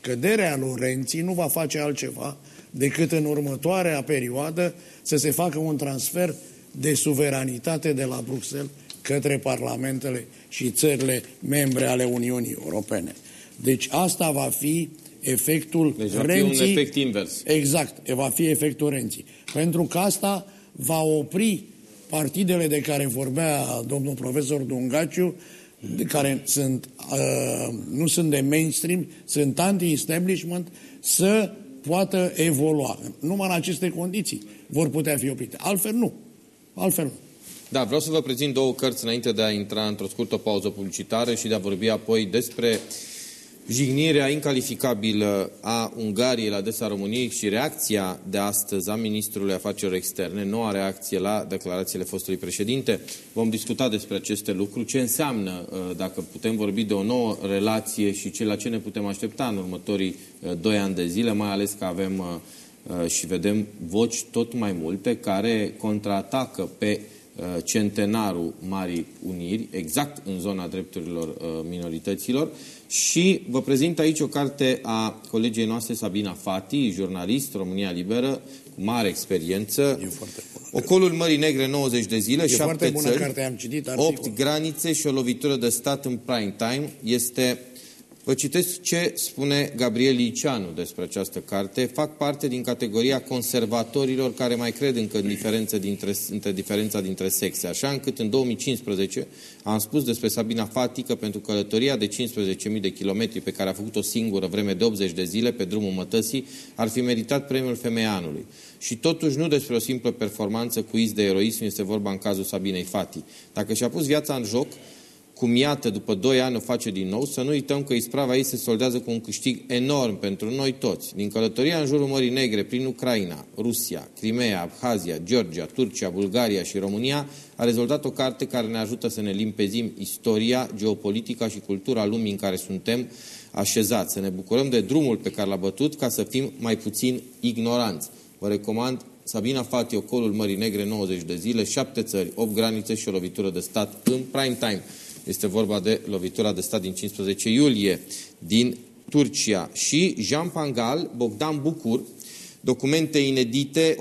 cădere a lui Renzi nu va face altceva decât în următoarea perioadă să se facă un transfer de suveranitate de la Bruxelles către parlamentele și țările membre ale Uniunii Europene. Deci asta va fi efectul deci va renții. fi un efect invers. Exact, va fi efectul renții. Pentru că asta va opri partidele de care vorbea domnul profesor Dungaciu, de care sunt, uh, nu sunt de mainstream, sunt anti-establishment, să poată evolua. Numai în aceste condiții vor putea fi oprite. Altfel nu. Altfel nu. Da, vreau să vă prezint două cărți înainte de a intra într-o scurtă pauză publicitară și de a vorbi apoi despre jignirea incalificabilă a Ungariei la adresa României și reacția de astăzi a Ministrului Afacerilor Externe, noua reacție la declarațiile fostului președinte. Vom discuta despre aceste lucruri, ce înseamnă, uh, dacă putem vorbi de o nouă relație și ce, la ce ne putem aștepta în următorii uh, doi ani de zile, mai ales că avem uh, și vedem voci tot mai multe care contraatacă pe centenarul Marii Uniri, exact în zona drepturilor minorităților, și vă prezint aici o carte a colegii noastre Sabina Fati, jurnalist, România Liberă, cu mare experiență. E foarte bună. Ocolul Mării Negre, 90 de zile, E 7 foarte bună țări, carte, am citit 8 articol. granițe și o lovitură de stat în prime time. Este Vă citesc ce spune Gabriel Liceanu despre această carte. Fac parte din categoria conservatorilor care mai cred încă în diferență dintre, între diferența dintre sexe. Așa încât în 2015 am spus despre Sabina Fati că pentru călătoria de 15.000 de kilometri pe care a făcut-o singură vreme de 80 de zile pe drumul mătăsii, ar fi meritat premiul Femeia Anului. Și totuși nu despre o simplă performanță cu iz de eroism este vorba în cazul Sabinei Fati. Dacă și-a pus viața în joc, cum iată, după doi ani o face din nou, să nu uităm că isprava ei se soldează cu un câștig enorm pentru noi toți. Din călătoria în jurul Mării Negre, prin Ucraina, Rusia, Crimea, Abhazia, Georgia, Turcia, Bulgaria și România, a rezultat o carte care ne ajută să ne limpezim istoria, geopolitica și cultura lumii în care suntem așezați, să ne bucurăm de drumul pe care l-a bătut ca să fim mai puțin ignoranți. Vă recomand Sabina Fati, Ocolul Mării Negre, 90 de zile, 7 țări, 8 granițe și o lovitură de stat în prime time. Este vorba de lovitura de stat din 15 iulie din Turcia. Și Jean Pangal, Bogdan Bucur, documente inedite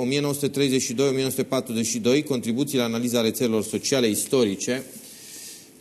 1932-1942, contribuții la analiza rețelelor sociale istorice,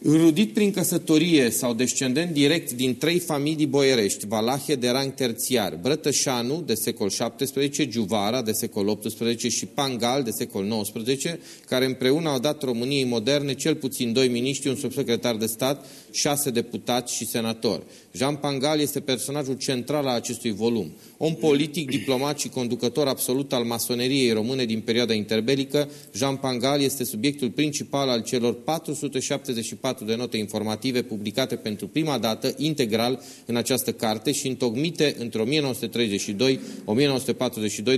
Rudit prin căsătorie sau descendent direct din trei familii boierești, Valahe de rang terțiar, Brătășanu de secol XVII, Giuvara de secol XVIII și Pangal de secol XIX, care împreună au dat României moderne cel puțin doi miniștri, un subsecretar de stat, șase deputați și senatori. Jean Pangal este personajul central al acestui volum. Om politic, diplomat și conducător absolut al masoneriei române din perioada interbelică, Jean Pangal este subiectul principal al celor 474 de note informative publicate pentru prima dată integral în această carte și întocmite între 1932-1942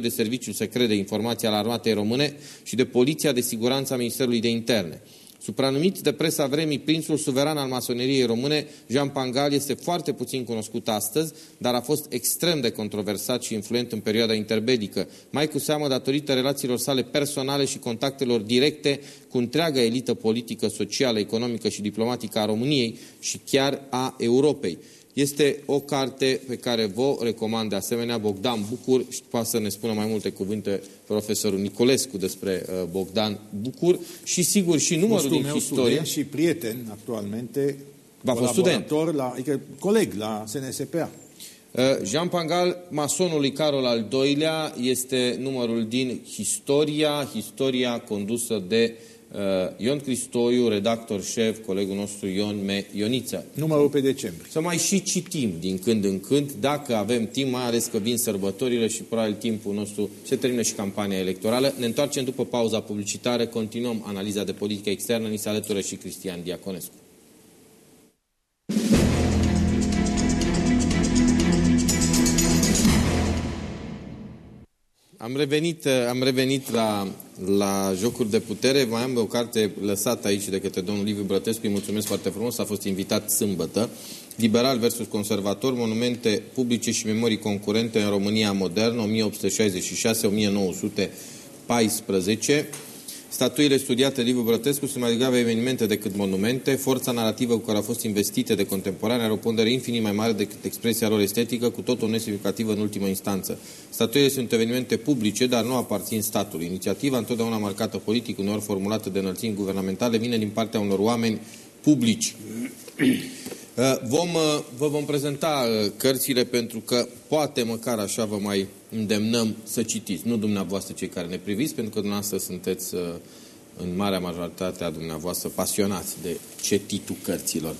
de Serviciul Secret de Informație al Armatei Române și de Poliția de Siguranță a Ministerului de Interne. Supranumit de presa vremii prințul suveran al masoneriei române, Jean Pangal este foarte puțin cunoscut astăzi, dar a fost extrem de controversat și influent în perioada interbelică, mai cu seamă datorită relațiilor sale personale și contactelor directe cu întreaga elită politică, socială, economică și diplomatică a României și chiar a Europei. Este o carte pe care vă recomand de asemenea Bogdan Bucur și poate să ne spună mai multe cuvinte profesorul Nicolescu despre uh, Bogdan Bucur și sigur și numărul Fostul din meu istorie. student și prieten actualmente, Va fost student. colaborator La, adică coleg la SNSPA. Uh, Jean Pangal, masonul lui Carol al II-lea, este numărul din Historia, Historia condusă de uh, Ion Cristoiu, redactor șef, colegul nostru Ion Me Ioniță. Numărul pe decembrie. Să mai și citim din când în când, dacă avem timp, mai ales că vin sărbătorile și probabil timpul nostru se termină și campania electorală. Ne întoarcem după pauza publicitară, continuăm analiza de politică externă, ni se alătură și Cristian Diaconescu. Am revenit, am revenit la, la jocuri de putere. Mai am o carte lăsată aici de către domnul Liviu Brătescu. Îi mulțumesc foarte frumos. A fost invitat sâmbătă. Liberal versus conservator, monumente publice și memorii concurente în România modernă, 1866-1914. Statuile studiate de Liviu Brătescu sunt mai degrabă evenimente decât monumente. Forța narrativă cu care au fost investite de contemporane are o pondere infinit mai mare decât expresia lor estetică, cu totul nesemnificativă în ultimă instanță. Statuile sunt evenimente publice, dar nu aparțin statului. Inițiativa, întotdeauna marcată politic, uneori formulată de înălțimi guvernamentale, vine din partea unor oameni publici. Uh, vom, uh, vă vom prezenta uh, cărțile pentru că poate măcar așa vă mai îndemnăm să citiți. Nu dumneavoastră cei care ne priviți, pentru că dumneavoastră sunteți în marea majoritate a dumneavoastră pasionați de cititul cărților.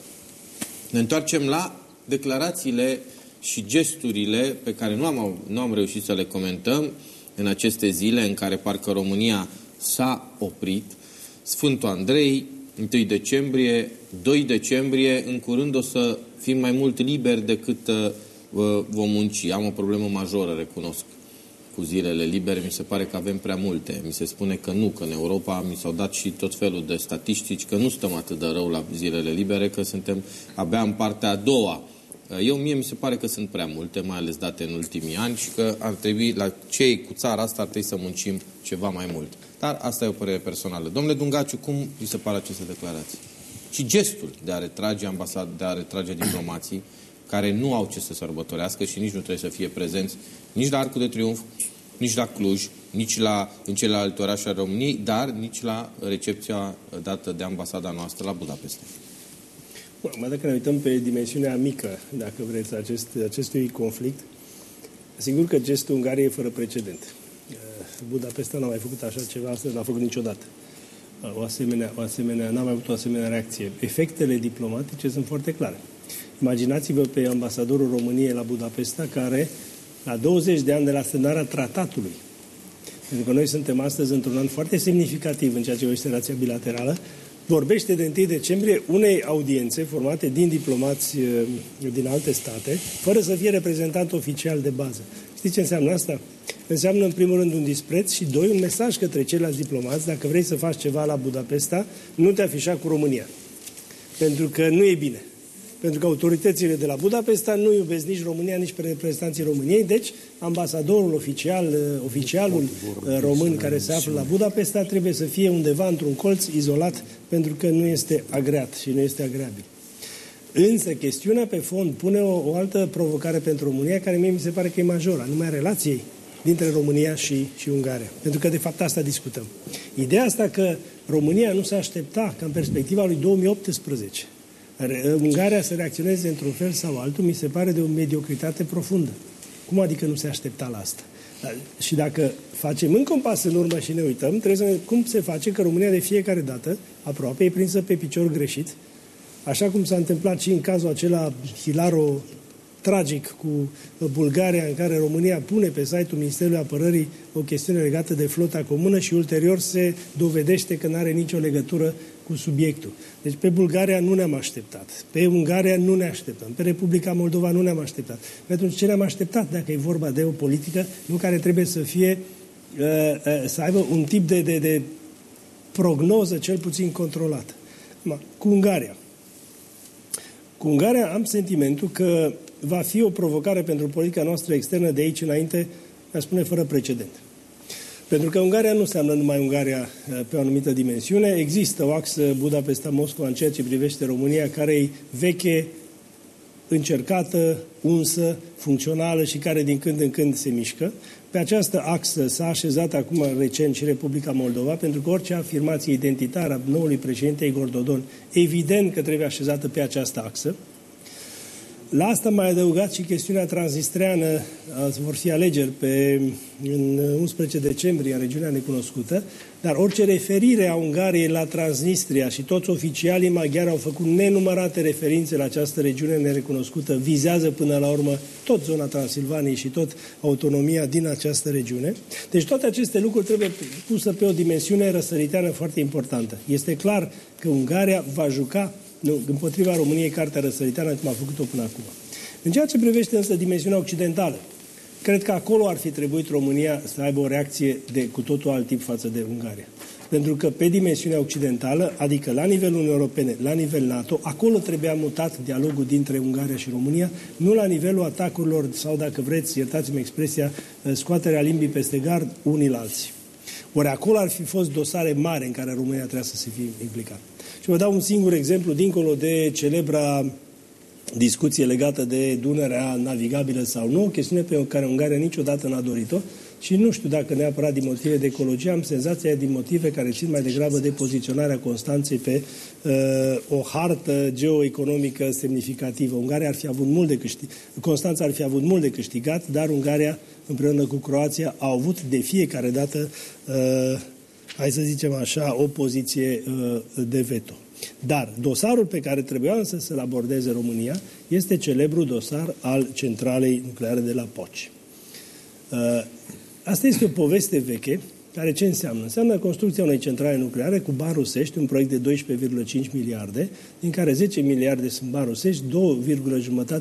Ne întoarcem la declarațiile și gesturile pe care nu am, nu am reușit să le comentăm în aceste zile în care parcă România s-a oprit. Sfântul Andrei, 1 decembrie, 2 decembrie, în curând o să fim mai mult liberi decât uh, vom munci. Am o problemă majoră, recunosc, cu zilele libere. Mi se pare că avem prea multe. Mi se spune că nu, că în Europa mi s-au dat și tot felul de statistici, că nu stăm atât de rău la zilele libere, că suntem abia în partea a doua. Eu, mie mi se pare că sunt prea multe, mai ales date în ultimii ani și că ar trebui, la cei cu țara asta, ar trebui să muncim ceva mai mult. Dar asta e o părere personală. Domnule Dungaciu, cum vi se pare aceste declarații? Și gestul de a retrage ambasad, de a retrage diplomații care nu au ce să sărbătorească și nici nu trebuie să fie prezenți nici la Arcul de Triunf, nici la Cluj, nici la, în celelalte orașe ale României, dar nici la recepția dată de ambasada noastră la Budapesta. Bun, mai dacă ne uităm pe dimensiunea mică, dacă vreți, acest, acestui conflict, sigur că gestul Ungariei e fără precedent. Budapesta n-a mai făcut așa ceva, astăzi n-a făcut niciodată. O asemenea, o asemenea, n-a mai avut o asemenea reacție. Efectele diplomatice sunt foarte clare. Imaginați-vă pe ambasadorul României la Budapesta, care, la 20 de ani de la semnarea tratatului, pentru că noi suntem astăzi într-un an foarte semnificativ în ceea ce este relația bilaterală, vorbește de 1 decembrie unei audiențe formate din diplomați eh, din alte state, fără să fie reprezentant oficial de bază. Știți ce înseamnă asta? Înseamnă, în primul rând, un dispreț și, doi, un mesaj către ceilalți diplomați. Dacă vrei să faci ceva la Budapesta, nu te afișa cu România. Pentru că nu e bine. Pentru că autoritățile de la Budapesta nu iubesc nici România, nici pe reprezentanții României. Deci, ambasadorul oficial, uh, oficialul uh, român care se află la Budapesta trebuie să fie undeva într-un colț izolat, pentru că nu este agreat și nu este agreabil. Însă, chestiunea pe fond pune o, o altă provocare pentru România, care mie mi se pare că e majoră, anume a relației dintre România și, și Ungaria. Pentru că, de fapt, asta discutăm. Ideea asta că România nu se aștepta ca în perspectiva lui 2018 Ungaria să reacționeze într-un fel sau altul, mi se pare de o mediocritate profundă. Cum adică nu se aștepta la asta? Și dacă facem încă un pas în urmă și ne uităm, trebuie să ne cum se face că România de fiecare dată, aproape, e prinsă pe picior greșit, așa cum s-a întâmplat și în cazul acela Hilaro tragic cu Bulgaria, în care România pune pe site-ul Ministerului Apărării o chestiune legată de flota comună și ulterior se dovedește că nu are nicio legătură cu subiectul. Deci pe Bulgaria nu ne-am așteptat, pe Ungaria nu ne așteptăm, pe Republica Moldova nu ne-am așteptat. Pentru ce ne-am așteptat dacă e vorba de o politică nu care trebuie să fie uh, uh, să aibă un tip de, de, de prognoză cel puțin controlată. Cu Ungaria. Cu Ungaria am sentimentul că va fi o provocare pentru politica noastră externă de aici înainte, aș spune, fără precedent. Pentru că Ungaria nu înseamnă numai Ungaria eh, pe o anumită dimensiune. Există o axă Budapesta-Moscova în ceea ce privește România, care e veche, încercată, unsă, funcțională și care din când în când se mișcă. Pe această axă s-a așezat acum recent și Republica Moldova, pentru că orice afirmație identitară a noului președinte Igor Dodon, evident că trebuie așezată pe această axă. La asta mai adăugat și chestiunea tranzistreană, vor fi alegeri pe, în 11 decembrie în regiunea necunoscută, dar orice referire a Ungariei la Transnistria și toți oficialii maghiari au făcut nenumărate referințe la această regiune nerecunoscută, vizează până la urmă tot zona Transilvaniei și tot autonomia din această regiune. Deci toate aceste lucruri trebuie pusă pe o dimensiune răsăriteană foarte importantă. Este clar că Ungaria va juca nu, împotriva României Cartea Răsăriteană, cum a făcut-o până acum. În ceea ce privește însă dimensiunea occidentală, cred că acolo ar fi trebuit România să aibă o reacție de cu totul alt tip față de Ungaria. Pentru că pe dimensiunea occidentală, adică la nivelul Uniunii Europene, la nivel NATO, acolo trebuia mutat dialogul dintre Ungaria și România, nu la nivelul atacurilor sau, dacă vreți, iertați-mi expresia, scoaterea limbii peste gard unii la alții. Ori acolo ar fi fost dosare mare în care România trebuia să se fie implicat. Și vă dau un singur exemplu, dincolo de celebra discuție legată de Dunărea navigabilă sau nu, o chestiune pe care Ungaria niciodată n-a dorit-o, și nu știu dacă neapărat din motive de ecologie, am senzația din motive care țin mai degrabă de poziționarea Constanței pe uh, o hartă geoeconomică semnificativă. Ungaria ar fi avut mult de câștigat, Constanța ar fi avut mult de câștigat, dar Ungaria împreună cu Croația au avut de fiecare dată, uh, hai să zicem așa, o poziție uh, de veto. Dar dosarul pe care trebuia însă să-l abordeze România este celebrul dosar al centralei nucleare de la Poci. Uh, asta este o poveste veche, care ce înseamnă? Înseamnă construcția unei centrale nucleare cu bani rusești, un proiect de 12,5 miliarde, din care 10 miliarde sunt bani rusești,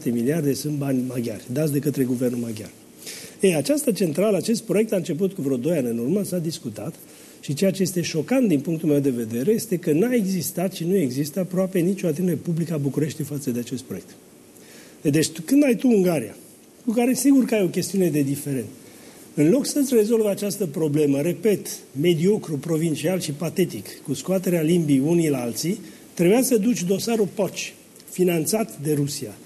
2,5 miliarde sunt bani maghiari, dați de către guvernul maghiar. Ei, această centrală, acest proiect a început cu vreo 2 ani în urmă, s-a discutat, și ceea ce este șocant din punctul meu de vedere este că n-a existat și nu există aproape nicio atenție publică a București față de acest proiect. Deci când ai tu Ungaria, cu care sigur că ai o chestiune de diferent, în loc să-ți rezolvi această problemă, repet, mediocru, provincial și patetic, cu scoaterea limbii unii la alții, trebuia să duci dosarul POCI, finanțat de Rusia,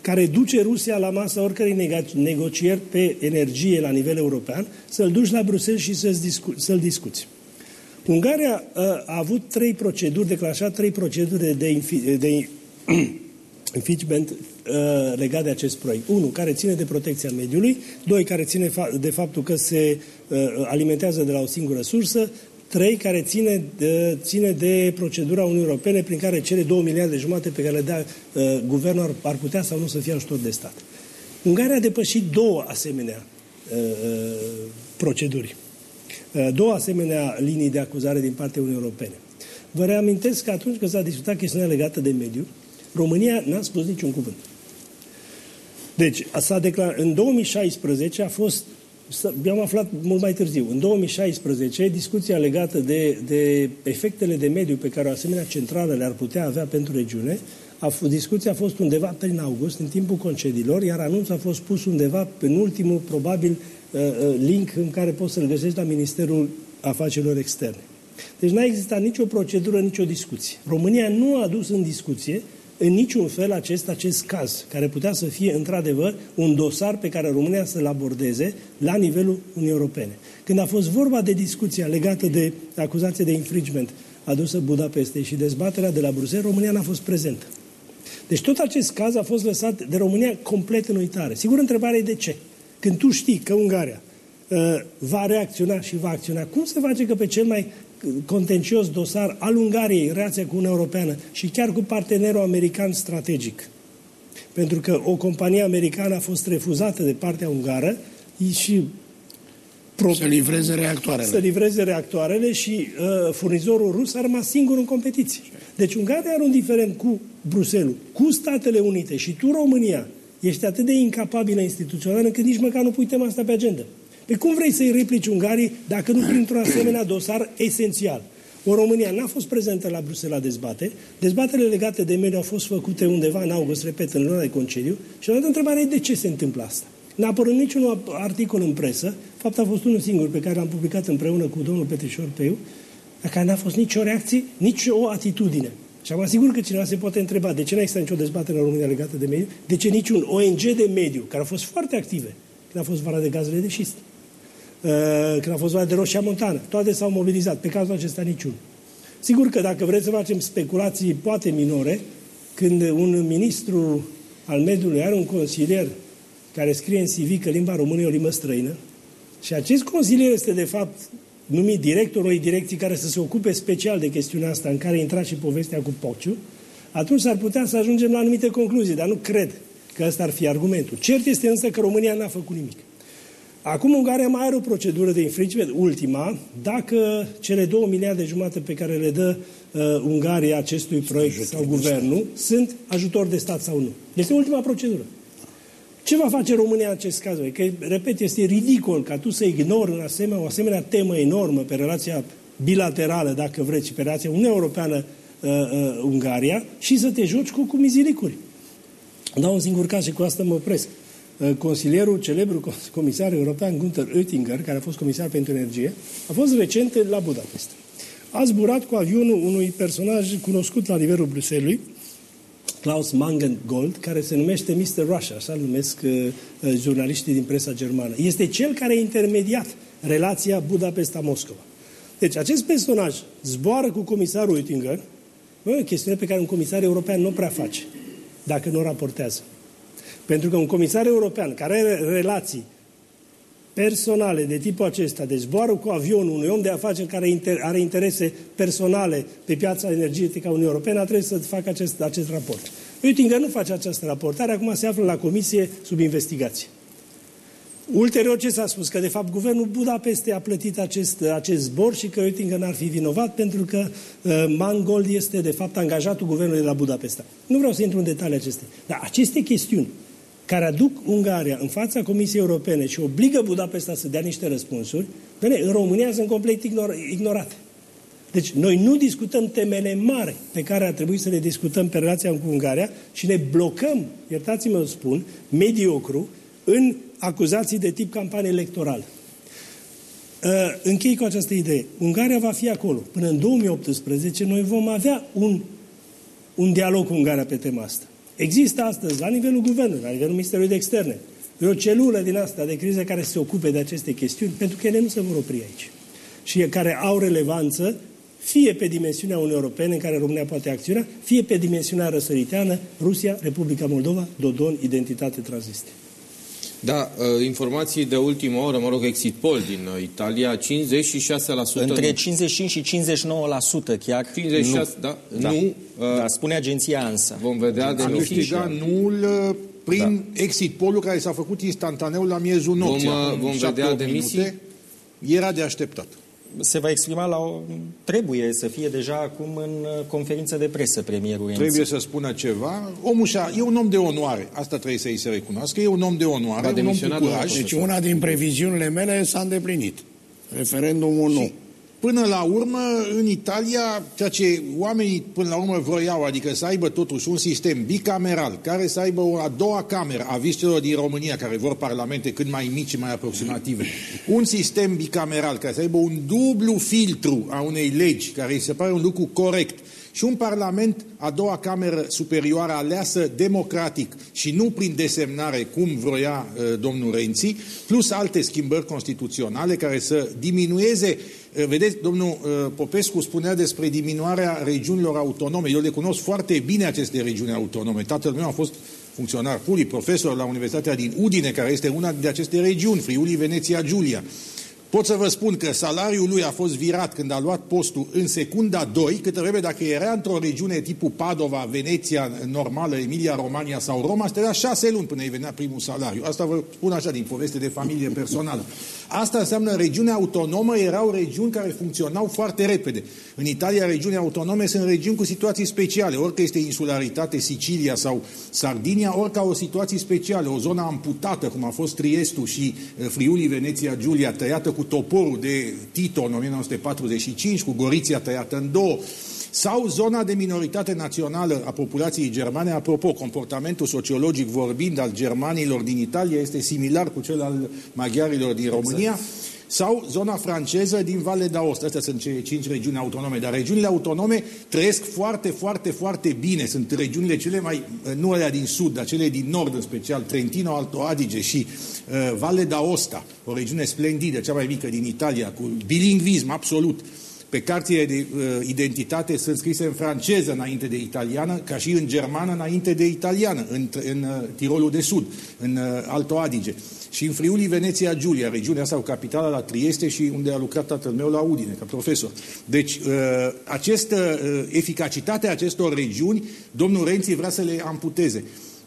care duce Rusia la masa oricărei negocieri pe energie la nivel european, să-l duci la Bruxelles și să-l discu- să discuți. Ungaria uh, a avut trei proceduri, declanșat trei proceduri de, de *clears throat* impeachment uh, legat de acest proiect. Unu, care ține de protecția mediului, doi, care ține fa- de faptul că se uh, alimentează de la o singură sursă, trei, care ține de, ține de procedura Uniunii Europene prin care cele două miliarde jumate pe care le dea uh, guvernul ar, ar putea sau nu să fie ajutor de stat. Ungaria a depășit două asemenea uh, uh proceduri. Uh, două asemenea linii de acuzare din partea Uniunii Europene. Vă reamintesc că atunci când s-a discutat chestiunea legată de mediu, România n-a spus niciun cuvânt. Deci, s-a declarat, în 2016 a fost, am aflat mult mai târziu, în 2016 discuția legată de, de efectele de mediu pe care o asemenea centrală le-ar putea avea pentru regiune, a f- discuția a fost undeva prin august, în timpul concediilor, iar anunțul a fost pus undeva în ultimul, probabil, Uh, uh, link în care poți să-l găsești la Ministerul Afacerilor Externe. Deci n-a existat nicio procedură, nicio discuție. România nu a adus în discuție în niciun fel acest, acest caz, care putea să fie într-adevăr un dosar pe care România să-l abordeze la nivelul Uniunii Europene. Când a fost vorba de discuția legată de acuzație de infringement adusă Budapeste și dezbaterea de la Bruxelles, România n-a fost prezentă. Deci tot acest caz a fost lăsat de România complet în uitare. Sigur, întrebarea e de ce. Când tu știi că Ungaria uh, va reacționa și va acționa, cum se face că pe cel mai contencios dosar al Ungariei, relația cu Uniunea Europeană și chiar cu partenerul american strategic, pentru că o companie americană a fost refuzată de partea ungară și pro... să livreze reactoarele. Să livreze reactoarele și uh, furnizorul rus a rămas singur în competiție. Deci Ungaria are un diferent cu Bruselul, cu Statele Unite și tu, România, Ești atât de incapabilă instituțional încât nici măcar nu pui tema asta pe agenda. Pe cum vrei să-i replici Ungarii dacă nu printr-un asemenea dosar esențial? O România n-a fost prezentă la Bruxelles la dezbateri. Dezbaterile legate de mediu au fost făcute undeva în august, repet, în luna de concediu. Și altă întrebare e de ce se întâmplă asta. N-a apărut niciun articol în presă, fapt a fost unul singur pe care l-am publicat împreună cu domnul Petrișor Peiu, la care n-a fost nicio reacție, nici o atitudine. Și am asigur că cineva se poate întreba de ce nu există nicio dezbatere în România legată de mediu, de ce niciun ONG de mediu, care au fost foarte active când a fost vara de gazele de șist, uh, când a fost vara de roșia montană, toate s-au mobilizat, pe cazul acesta niciun. Sigur că dacă vreți să facem speculații poate minore, când un ministru al mediului are un consilier care scrie în CV că limba română e o limbă străină și acest consilier este de fapt numit directorul unei direcții care să se ocupe special de chestiunea asta, în care intra și povestea cu Pociu, atunci s-ar putea să ajungem la anumite concluzii, dar nu cred că ăsta ar fi argumentul. Cert este însă că România n-a făcut nimic. Acum Ungaria mai are o procedură de infringement, ultima, dacă cele două miliarde jumate pe care le dă uh, Ungaria acestui proiect sau guvernul sunt ajutor de stat sau nu. Este ultima procedură. Ce va face România în acest caz? Că, repet, este ridicol ca tu să ignori în asemenea, o asemenea temă enormă pe relația bilaterală, dacă vreți, pe relația Uniunea Europeană-Ungaria uh, uh, și să te joci cu, cu mizilicuri. Dau un singur caz și cu asta mă opresc. Uh, consilierul, celebru comisar european Gunther Oettinger, care a fost comisar pentru energie, a fost recent la Budapest. A zburat cu avionul unui personaj cunoscut la nivelul Bruselului, Klaus Mangengold, care se numește Mr. Russia, așa numesc uh, uh, jurnaliștii din presa germană. Este cel care a intermediat relația Budapesta-Moscova. Deci acest personaj zboară cu comisarul Oettinger, nu e o chestiune pe care un comisar european nu prea face, dacă nu raportează. Pentru că un comisar european care are relații personale de tipul acesta, deci zboară cu avionul unui om de afaceri care are interese personale pe piața energetică a Uniunii Europene, trebuie să facă acest, acest raport. Oettinger nu face această raportare, acum se află la comisie sub investigație. Ulterior ce s-a spus? Că de fapt guvernul Budapeste a plătit acest, acest zbor și că Oettinger n-ar fi vinovat pentru că uh, Mangold este de fapt angajatul guvernului de la Budapesta. Nu vreau să intru în detalii acestea. Dar aceste chestiuni care aduc Ungaria în fața Comisiei Europene și obligă Budapesta să dea niște răspunsuri, bine, în România sunt complet ignor, ignorate. Deci noi nu discutăm temele mari pe care ar trebui să le discutăm pe relația cu Ungaria și ne blocăm, iertați-mă spun, mediocru, în acuzații de tip campanie electorală. Uh, închei cu această idee. Ungaria va fi acolo. Până în 2018 noi vom avea un, un dialog cu Ungaria pe tema asta. Există astăzi, la nivelul guvernului, la nivelul Ministerului de Externe, o celulă din asta de criză care se ocupe de aceste chestiuni, pentru că ele nu se vor opri aici. Și care au relevanță fie pe dimensiunea Uniunii Europene, în care România poate acționa, fie pe dimensiunea răsăriteană, Rusia, Republica Moldova, Dodon, identitate transistie. Da, uh, informații de ultimă oră, mă rog, exit poll din uh, Italia, 56%. Între 55 și 59% chiar. 56, nu. da? da. Nu. Uh, da, spune agenția ANSA. Vom vedea de Am câștigat nul prin da. exit poll care s-a făcut instantaneu la miezul nopții. Vom, vom vedea demisii? Era de așteptat se va exprima la o... Trebuie să fie deja acum în uh, conferință de presă premierul Enț. Trebuie să spună ceva. Omul și e un om de onoare. Asta trebuie să-i se recunoască. E un om de onoare, un om cu curaj. Deci una din previziunile mele s-a îndeplinit. Referendumul nu. Până la urmă, în Italia, ceea ce oamenii până la urmă vroiau, adică să aibă totuși un sistem bicameral, care să aibă o a doua cameră, a celor din România, care vor parlamente cât mai mici și mai aproximative, un sistem bicameral, care să aibă un dublu filtru a unei legi, care îi se pare un lucru corect, și un Parlament, a doua cameră superioară aleasă democratic și nu prin desemnare, cum vroia uh, domnul Renzi, plus alte schimbări constituționale care să diminueze uh, Vedeți, domnul uh, Popescu spunea despre diminuarea regiunilor autonome. Eu le cunosc foarte bine aceste regiuni autonome. Tatăl meu a fost funcționar public, profesor la Universitatea din Udine, care este una dintre aceste regiuni, Friuli, Veneția, Giulia. Pot să vă spun că salariul lui a fost virat când a luat postul în secunda 2, câtă vreme dacă era într-o regiune tipul Padova, Veneția, normală, Emilia, Romania sau Roma, stătea șase luni până îi venea primul salariu. Asta vă spun așa din poveste de familie personală. Asta înseamnă regiunea autonomă, erau regiuni care funcționau foarte repede. În Italia, regiunea autonome sunt regiuni cu situații speciale, orică este insularitate, Sicilia sau Sardinia, orică o situație specială, o zonă amputată, cum a fost Triestul și eh, Friuli, Veneția, Giulia, tăiată cu toporul de Tito în 1945, cu Goriția tăiată în două, sau zona de minoritate națională a populației germane. Apropo, comportamentul sociologic vorbind al germanilor din Italia este similar cu cel al maghiarilor din România. Exact. Sau zona franceză din Vale d'Aosta. Astea sunt cele cinci regiuni autonome. Dar regiunile autonome trăiesc foarte, foarte, foarte bine. Sunt regiunile cele mai, nu alea din sud, dar cele din nord, în special Trentino, Alto Adige și uh, Vale d'Aosta, o regiune splendidă, cea mai mică din Italia, cu bilingvism absolut. Uh, pe cartile de uh, identitate sunt scrise în franceză înainte de italiană, ca și în germană înainte de italiană, în, în uh, Tirolul de Sud, în uh, Alto Adige. Și în Friuli, Veneția, Giulia, regiunea sau capitala la Trieste și unde a lucrat tatăl meu la Udine, ca profesor. Deci, uh, această uh, eficacitatea acestor regiuni, domnul Renzi vrea să le amputeze.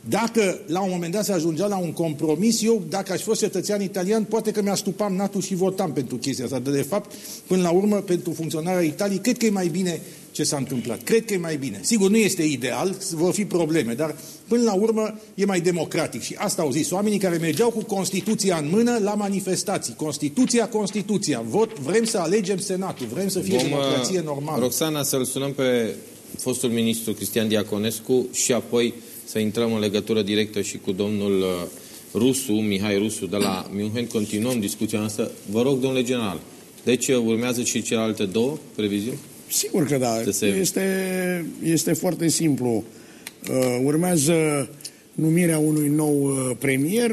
Dacă la un moment dat se ajungea la un compromis, eu, dacă aș fost cetățean italian, poate că mi-astupam natul și votam pentru chestia asta. De, de fapt, până la urmă, pentru funcționarea Italiei, cred că e mai bine ce s-a întâmplat. Cred că e mai bine. Sigur, nu este ideal, vor fi probleme, dar până la urmă e mai democratic. Și asta au zis oamenii care mergeau cu Constituția în mână la manifestații. Constituția, Constituția. Vot, vrem să alegem Senatul, vrem să fie Vom, democrație normală. Roxana, să-l sunăm pe fostul ministru Cristian Diaconescu și apoi să intrăm în legătură directă și cu domnul uh, Rusu, Mihai Rusu de la München. Continuăm discuția noastră. Vă rog, domnule general, deci uh, urmează și celelalte două previziuni? Sigur că da. Se... Este, este foarte simplu. urmează numirea unui nou premier,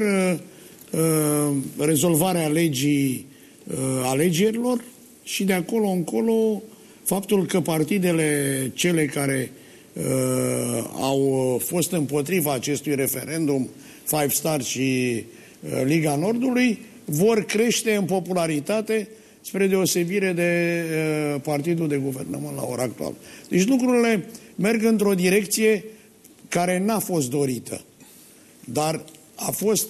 rezolvarea legii alegerilor și de acolo încolo faptul că partidele cele care uh, au fost împotriva acestui referendum, Five Star și uh, Liga Nordului, vor crește în popularitate spre deosebire de uh, partidul de guvernământ la ora actuală. Deci lucrurile merg într-o direcție care n-a fost dorită, dar a fost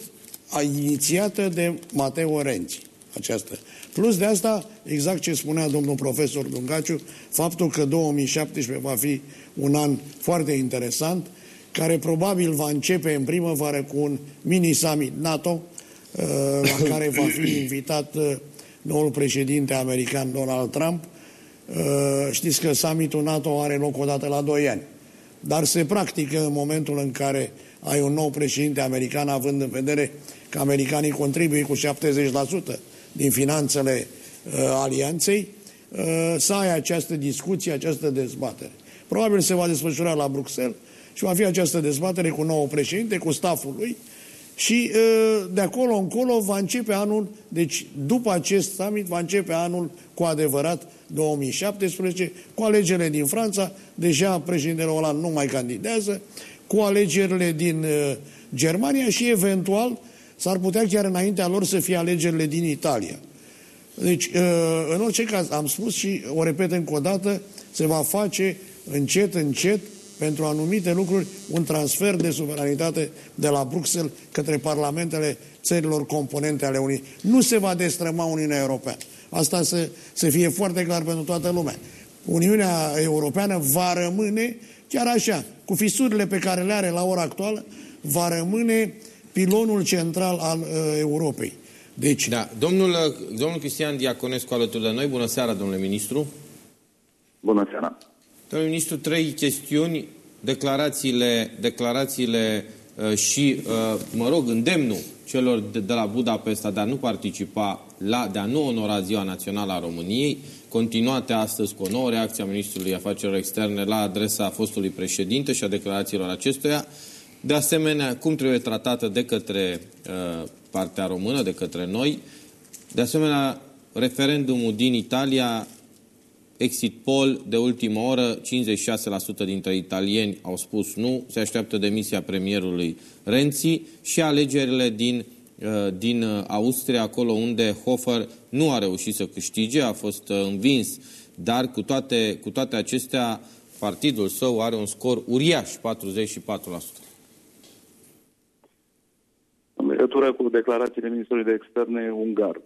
inițiată de Mateo Renzi această. Plus de asta, exact ce spunea domnul profesor Dungaciu, faptul că 2017 va fi un an foarte interesant, care probabil va începe în primăvară cu un mini-summit NATO, uh, la care va fi *coughs* invitat uh, noul președinte american Donald Trump. Uh, știți că summitul NATO are loc odată la 2 ani. Dar se practică în momentul în care ai un nou președinte american, având în vedere că americanii contribuie cu 70% din finanțele uh, alianței, uh, să ai această discuție, această dezbatere. Probabil se va desfășura la Bruxelles și va fi această dezbatere cu nou președinte, cu staful lui și uh, de acolo încolo va începe anul, deci după acest summit va începe anul cu adevărat 2017, cu alegerile din Franța, deja președintele Hollande nu mai candidează, cu alegerile din uh, Germania și eventual S-ar putea chiar înaintea lor să fie alegerile din Italia. Deci, uh, în orice caz, am spus și o repet încă o dată, se va face încet, încet, pentru anumite lucruri, un transfer de suveranitate de la Bruxelles către parlamentele țărilor componente ale Uniunii. Nu se va destrăma Uniunea Europeană. Asta să, să fie foarte clar pentru toată lumea. Uniunea Europeană va rămâne chiar așa, cu fisurile pe care le are la ora actuală, va rămâne pilonul central al uh, Europei. Deci... Da. Domnul, uh, domnul Cristian Diaconescu alături de noi. Bună seara, domnule ministru. Bună seara. Domnule ministru, trei chestiuni. Declarațiile, declarațiile uh, și, uh, mă rog, îndemnul celor de, de la Budapesta de a nu participa, la, de a nu onora Ziua Națională a României, continuate astăzi cu o nouă reacție a Ministrului Afacerilor Externe la adresa fostului președinte și a declarațiilor acestuia. De asemenea, cum trebuie tratată de către uh, partea română, de către noi. De asemenea, referendumul din Italia, exit poll de ultimă oră, 56% dintre italieni au spus nu, se așteaptă demisia premierului Renzi și alegerile din, uh, din Austria, acolo unde Hofer nu a reușit să câștige, a fost uh, învins, dar cu toate, cu toate acestea, partidul său are un scor uriaș, 44%. În legătură cu declarațiile ministrului de externe ungar.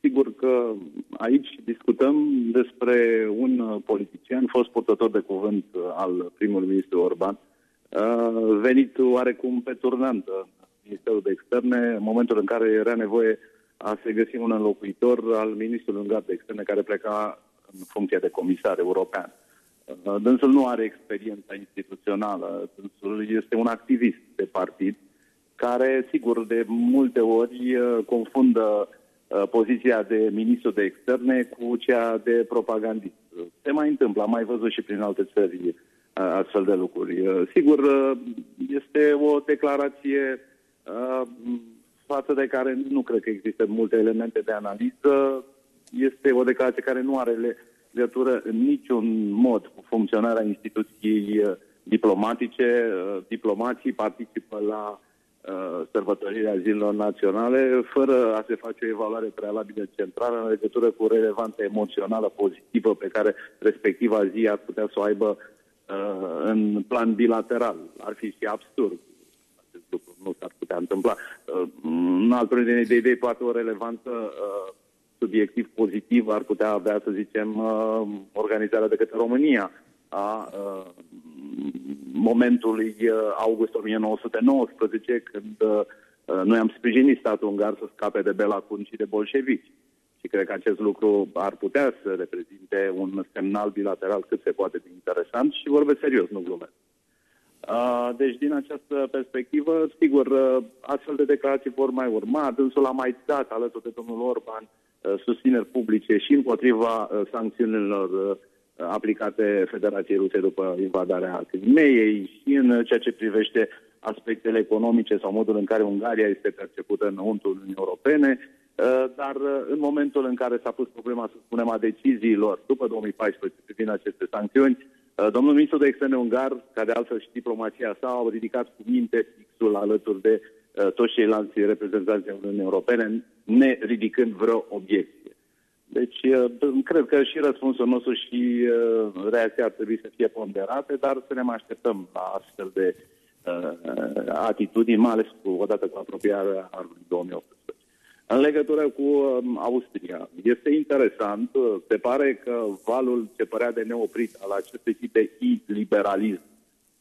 Sigur că aici discutăm despre un politician, fost purtător de cuvânt al primului ministru Orban, venit oarecum pe turnantă Ministerul de Externe, în momentul în care era nevoie a se găsi un înlocuitor al ministrului ungar de externe care pleca în funcție de comisar european. Dânsul nu are experiența instituțională, dânsul este un activist de partid, care, sigur, de multe ori uh, confundă uh, poziția de ministru de externe cu cea de propagandist. Se mai întâmplă, am mai văzut și prin alte țări uh, astfel de lucruri. Sigur, este o declarație față de care nu cred că există multe elemente de analiză. Este o declarație care nu are legătură în niciun mod cu funcționarea instituției diplomatice. Diplomații participă la Uh, sărbătorirea zilelor naționale, fără a se face o evaluare prealabilă centrală în legătură cu relevanța emoțională pozitivă pe care respectiva zi ar putea să o aibă uh, în plan bilateral. Ar fi și absurd. Acest lucru nu s-ar putea întâmpla. Uh, în altul de idei, poate o relevanță uh, subiectiv pozitiv ar putea avea, să zicem, uh, organizarea de către România a uh, momentului uh, august 1919, când uh, noi am sprijinit statul ungar să scape de Belacun și de bolșevici. Și cred că acest lucru ar putea să reprezinte un semnal bilateral cât se poate de interesant și vorbesc serios, nu glumesc. Deci, din această perspectivă, sigur, astfel de declarații vor mai urma. Dânsul a mai dat, alături de domnul Orban, susțineri publice și împotriva sancțiunilor aplicate Federației Ruse după invadarea Crimeei și în ceea ce privește aspectele economice sau modul în care Ungaria este percepută înăuntru Uniunii Europene, uh, dar uh, în momentul în care s-a pus problema, să spunem, a deciziilor după 2014 privind aceste sancțiuni, uh, domnul ministru de externe ungar, care de altfel și diplomația sa, au ridicat cu minte fixul alături de toți ceilalți reprezentanți ai Uniunii Europene, ne ridicând vreo obiecție. Deci, cred că și răspunsul nostru și reacția ar trebui să fie ponderate, dar să ne mai așteptăm la astfel de uh, atitudini, mai ales cu, odată cu apropierea anului 2018. În legătură cu uh, Austria, este interesant, uh, se pare că valul ce părea de neoprit al acestui tip de liberalism,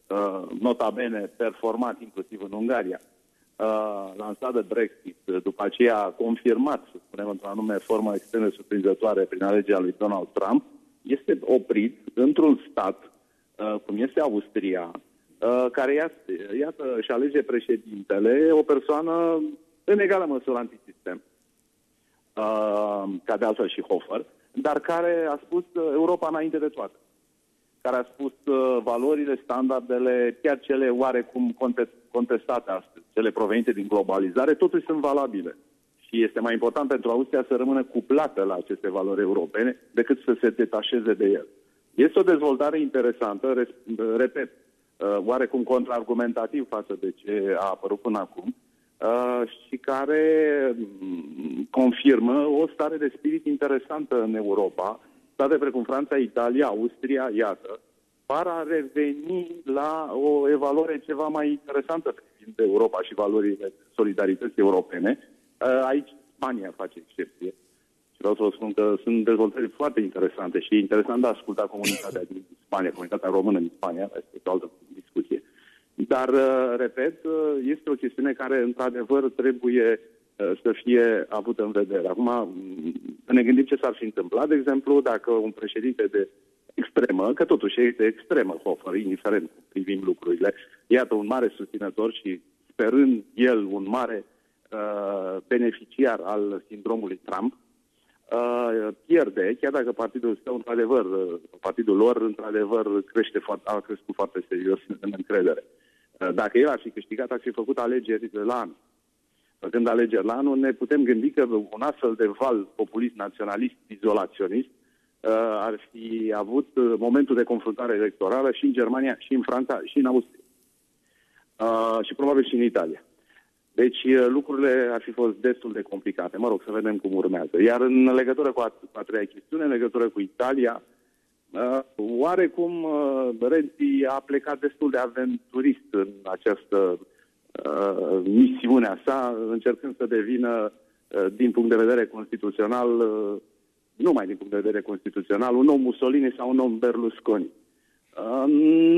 uh, notabene performat inclusiv în Ungaria, uh, lansat de Brexit, uh, după aceea confirmat, să spunem, într-o anume formă extrem de surprinzătoare prin alegerea lui Donald Trump, este oprit într-un stat, uh, cum este Austria, Uh, care, iată, iată, și alege președintele, o persoană în egală măsură antisistem, uh, ca de altfel și Hofer, dar care a spus uh, Europa înainte de toate. Care a spus valorile, standardele, chiar cele oarecum contestate astăzi, cele provenite din globalizare, totuși sunt valabile. Și este mai important pentru Austria să rămână cuplată la aceste valori europene decât să se detașeze de el. Este o dezvoltare interesantă, repet, uh, oarecum contraargumentativ față de ce a apărut până acum uh, și care mm, confirmă o stare de spirit interesantă în Europa, state precum Franța, Italia, Austria, iată, par a reveni la o evaluare ceva mai interesantă privind Europa și valorile solidarității europene. Uh, aici Spania face excepție. Și vreau să vă spun că sunt dezvoltări foarte interesante și e interesant de a asculta comunitatea din Spania, comunitatea română din Spania, este o altă discuție. Dar, uh, repet, uh, este o chestiune care, într-adevăr, trebuie uh, să fie avută în vedere. Acum, mm, să ne gândim ce s-ar fi întâmplat, de exemplu, dacă un președinte de extremă, că totuși este extremă Hofer, indiferent cum privim lucrurile, iată un mare susținător și sperând el un mare uh, beneficiar al sindromului Trump, uh, pierde, chiar dacă partidul său, într-adevăr, uh, partidul lor, într-adevăr, crește foarte, a crescut foarte serios în încredere. Uh, dacă el ar fi câștigat, ar fi făcut alegeri la anul. Făcând alegeri la anul, ne putem gândi că un astfel de val populist, naționalist, izolaționist, uh, ar fi avut uh, momentul de confruntare electorală și în Germania, și în Franța, și în Austria. Uh, și probabil și în Italia. Deci uh, lucrurile ar fi fost destul de complicate. Mă rog, să vedem cum urmează. Iar în legătură cu a, a treia chestiune, în legătură cu Italia, uh, oarecum uh, Renzi a plecat destul de aventurist în această uh, misiune a sa, încercând să devină, uh, din punct de vedere constituțional, uh, numai din punct de vedere constituțional, un om Mussolini sau un om Berlusconi. Uh,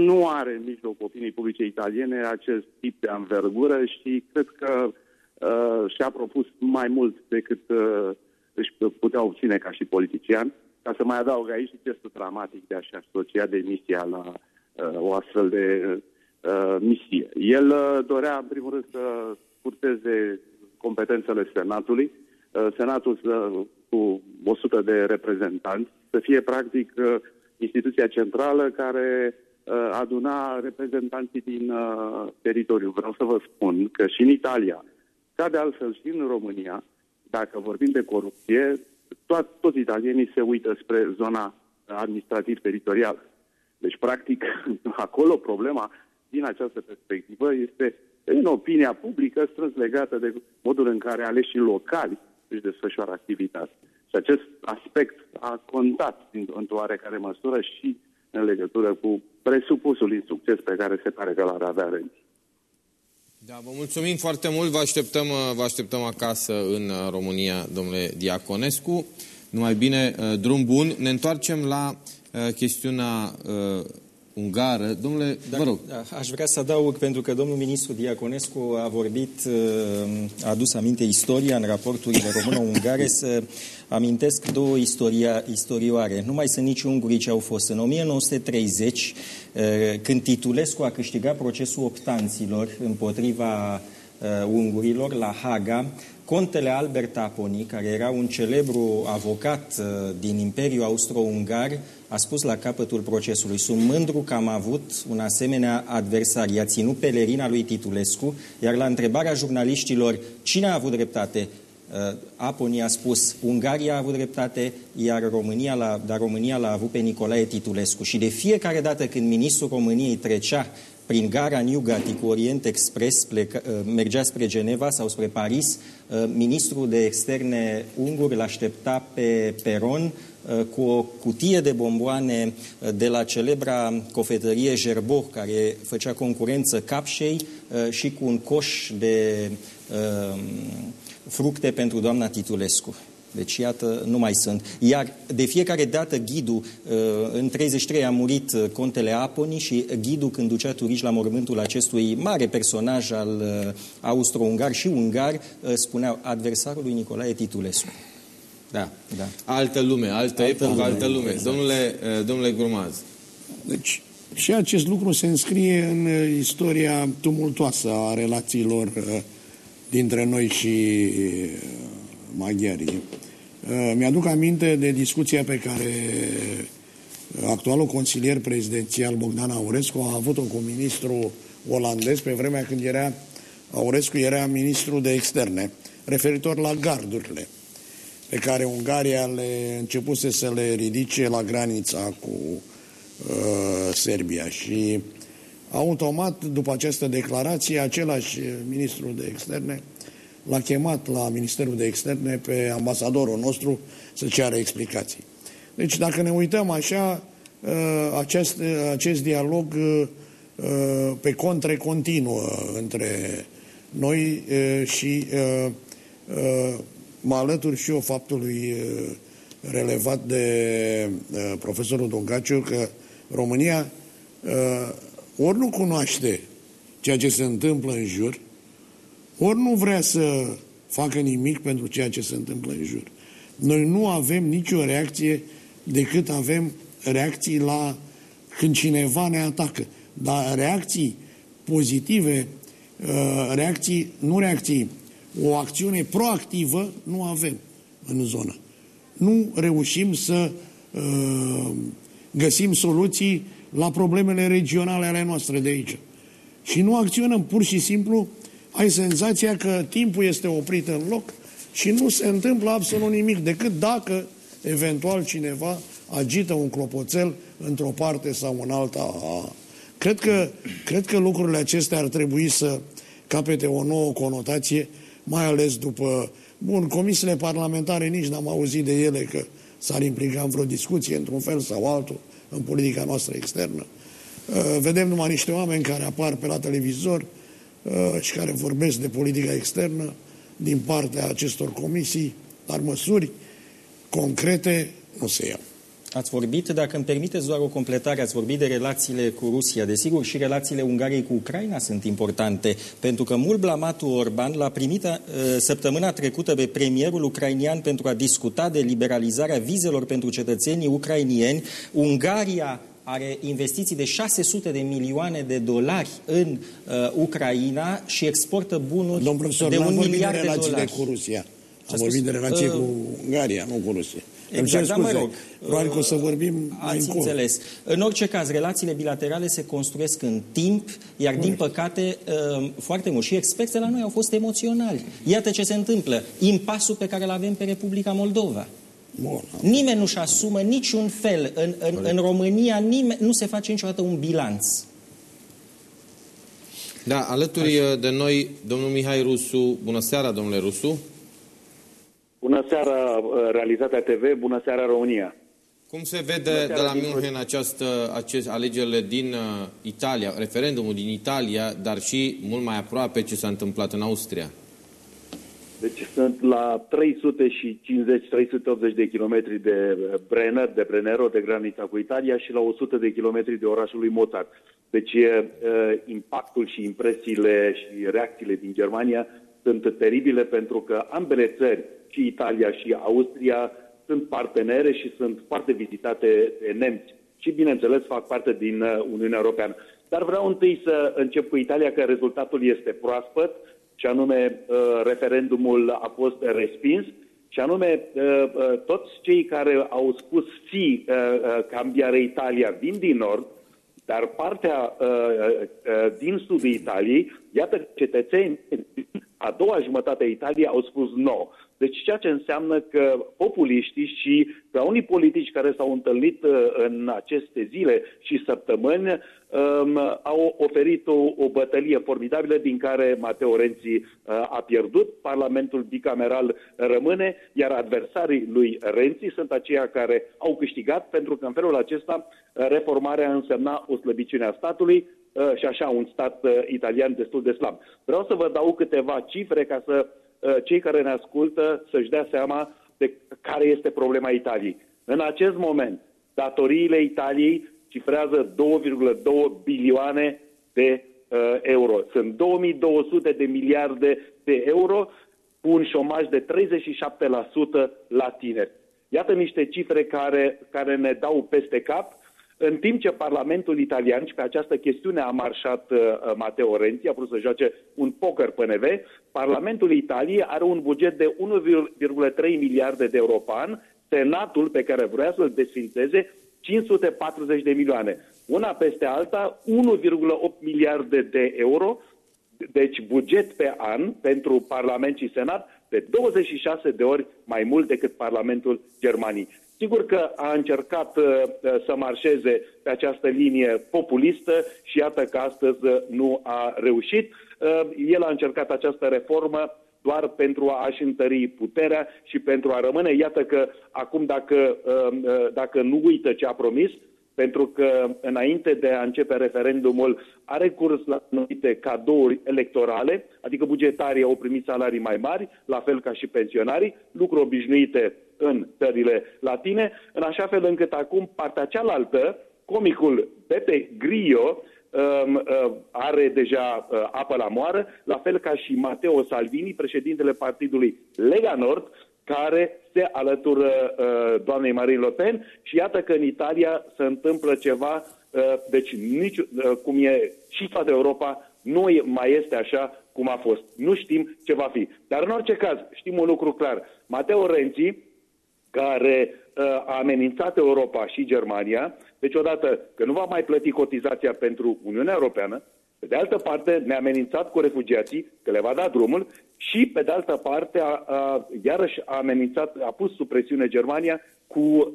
nu are în mijloc opinii publice italiene acest tip de anvergură și cred că uh, și-a propus mai mult decât uh, își putea obține ca și politician, ca să mai adaug aici și gestul dramatic de a-și asocia demisia la uh, o astfel de uh, misie. El uh, dorea, în primul rând, să curteze competențele Senatului, uh, Senatul să, cu 100 de reprezentanți, să fie practic uh, instituția centrală care uh, aduna reprezentanții din uh, teritoriu. Vreau să vă spun că și în Italia, ca de altfel și în România, dacă vorbim de corupție, to- toți italienii se uită spre zona administrativ-teritorială. Deci, practic, *laughs* acolo problema din această perspectivă este în opinia publică strâns legată de modul în care aleșii locali își desfășoară activitatea. Și acest aspect a contat într-o oarecare măsură și în legătură cu presupusul insucces pe care se pare că l-ar avea Renzi. Da, vă mulțumim foarte mult. Vă așteptăm, vă așteptăm acasă în România, domnule Diaconescu. Numai bine, drum bun. Ne întoarcem la uh, chestiunea uh, ungară. Domnule, Dacă, vă rog. Da, aș vrea să adaug, pentru că domnul ministru Diaconescu a vorbit, uh, a adus aminte istoria în raporturile română-ungare, să amintesc două istoria, istorioare. Nu mai sunt nici ungurii ce au fost. În 1930, uh, când Titulescu a câștigat procesul optanților împotriva ungurilor la Haga, Contele Albert Aponi, care era un celebru avocat uh, din Imperiul Austro-Ungar, a spus la capătul procesului, sunt mândru că am avut un asemenea adversar. I-a ținut pelerina lui Titulescu, iar la întrebarea jurnaliștilor cine a avut dreptate, uh, Aponi a spus Ungaria a avut dreptate, iar România la, dar România l-a avut pe Nicolae Titulescu. Și de fiecare dată când ministrul României trecea prin gara Newgate cu Orient Express pleca, uh, mergea spre Geneva sau spre Paris, uh, ministrul de externe ungur l-aștepta pe peron uh, cu o cutie de bomboane de la celebra cofetărie Gerbo, care făcea concurență capșei și cu un coș de fructe pentru doamna Titulescu. Deci, iată, nu mai sunt. Iar de fiecare dată ghidul, uh, în 33 a murit uh, contele Aponi și ghidul când ducea turiști la mormântul acestui mare personaj al uh, austro-ungar și ungar, spuneau adversarul lui Nicolae Titulescu. Da, da. Altă lume, altă, altă epocă, lume, altă lume. Exact. Domnule, domnule Grumaz. Deci, și acest lucru se înscrie în istoria tumultoasă a relațiilor dintre noi și maghiarii. Uh, mi-aduc aminte de discuția pe care actualul consilier prezidențial Bogdan Aurescu a avut-o cu ministrul olandez pe vremea când era Aurescu era ministru de externe, referitor la gardurile pe care Ungaria le începuse să le ridice la granița cu uh, Serbia și automat după această declarație același ministru de externe l-a chemat la Ministerul de Externe pe ambasadorul nostru să ceară explicații. Deci dacă ne uităm așa, ă, acest, acest dialog ă, ă, pe contre continuă între noi și mă alătur și eu faptului relevat de profesorul Dongaciu că România ori nu cunoaște ceea ce se întâmplă în jur, ori nu vrea să facă nimic pentru ceea ce se întâmplă în jur. Noi nu avem nicio reacție decât avem reacții la când cineva ne atacă. Dar reacții pozitive, uh, reacții, nu reacții, o acțiune proactivă nu avem în zonă. Nu reușim să uh, găsim soluții la problemele regionale ale noastre de aici. Și nu acționăm pur și simplu ai senzația că timpul este oprit în loc și nu se întâmplă absolut nimic, decât dacă eventual cineva agită un clopoțel într-o parte sau în alta. Cred că, cred că lucrurile acestea ar trebui să capete o nouă conotație, mai ales după... Bun, comisiile parlamentare nici n-am auzit de ele că s-ar implica în vreo discuție, într-un fel sau altul, în politica noastră externă. Vedem numai niște oameni care apar pe la televizor, Uh, și care vorbesc de politica externă din partea acestor comisii, dar măsuri concrete nu se iau. Ați vorbit, dacă îmi permiteți doar o completare, ați vorbit de relațiile cu Rusia. Desigur, și relațiile Ungariei cu Ucraina sunt importante, pentru că mult blamatul Orban l-a primit uh, săptămâna trecută pe premierul ucrainian pentru a discuta de liberalizarea vizelor pentru cetățenii ucrainieni. Ungaria are investiții de 600 de milioane de dolari în uh, Ucraina și exportă bunuri Domn profesor, de un miliard de, de dolari. cu Rusia. Am vorbit de relații uh, cu Ungaria, nu cu Rusia. Exact, dar mă rog. Probabil că o să vorbim mai Ați încolo. înțeles. În orice caz, relațiile bilaterale se construiesc în timp, iar din păcate, uh, foarte mult. Și experții la noi au fost emoționali. Iată ce se întâmplă. Impasul pe care îl avem pe Republica Moldova. Bun. Nimeni nu-și asumă niciun fel. În, în, în România nimeni, nu se face niciodată un bilanț. Da, alături Așa. de noi, domnul Mihai Rusu. Bună seara, domnule Rusu. Bună seara, Realitatea TV. Bună seara, România. Cum se vede de la München această, acest, alegerile din uh, Italia, referendumul din Italia, dar și mult mai aproape ce s-a întâmplat în Austria? Deci sunt la 350-380 de kilometri de Brenner, de Brennero, de granița cu Italia și la 100 de kilometri de orașul lui Mozart. Deci impactul și impresiile și reacțiile din Germania sunt teribile pentru că ambele țări, și Italia și Austria, sunt partenere și sunt foarte vizitate de nemți și, bineînțeles, fac parte din Uniunea Europeană. Dar vreau întâi să încep cu Italia, că rezultatul este proaspăt și anume referendumul a fost respins și anume toți cei care au spus si cambiare Italia vin din nord, dar partea din sudul Italiei, iată cetățeni a doua jumătate a Italiei au spus no. Deci ceea ce înseamnă că populiștii și prea unii politici care s-au întâlnit uh, în aceste zile și săptămâni um, au oferit o, o bătălie formidabilă din care Mateo Renzi uh, a pierdut, Parlamentul bicameral rămâne, iar adversarii lui Renzi sunt aceia care au câștigat pentru că în felul acesta uh, reformarea însemna o slăbiciune a statului, și așa un stat italian destul de slab. Vreau să vă dau câteva cifre ca să Uh, cei care ne ascultă să-și dea seama de care este problema Italiei. În acest moment, datoriile Italiei cifrează 2,2 bilioane de uh, euro. Sunt 2200 de miliarde de euro cu un șomaj de 37% la tineri. Iată niște cifre care, care ne dau peste cap în timp ce Parlamentul italian, și pe această chestiune a marșat uh, Matteo Renzi, a vrut să joace un poker PNV, Parlamentul Italiei are un buget de 1,3 miliarde de euro pe an, Senatul pe care vrea să-l desfințeze 540 de milioane. Una peste alta, 1,8 miliarde de euro, deci buget pe an pentru Parlament și Senat de 26 de ori mai mult decât Parlamentul Germaniei. Sigur că a încercat uh, uh, să marșeze pe această linie populistă și iată că astăzi uh, nu a reușit. El a încercat această reformă doar pentru a-și întări puterea și pentru a rămâne. Iată că acum dacă, dacă nu uită ce a promis, pentru că înainte de a începe referendumul a recurs la anumite cadouri electorale, adică bugetarii au primit salarii mai mari, la fel ca și pensionarii, lucruri obișnuite în țările latine, în așa fel încât acum partea cealaltă, comicul Pepe Grillo, um, uh, are deja uh, apă la moară, la fel ca și Matteo Salvini, președintele partidului Lega Nord, care se alătură uh, doamnei Marine Le Pen și iată că în Italia se întâmplă ceva, uh, deci nici, uh, cum e și toată Europa, nu mai este așa cum a fost. Nu știm ce va fi. Dar în orice caz, știm un lucru clar. Matteo Renzi, care uh, a amenințat Europa și Germania, deci odată că nu va mai plăti cotizația pentru Uniunea Europeană, pe de altă parte ne-a amenințat cu refugiații, că le va da drumul, și pe de altă parte a, a, iarăși a amenințat, a pus sub presiune Germania cu uh,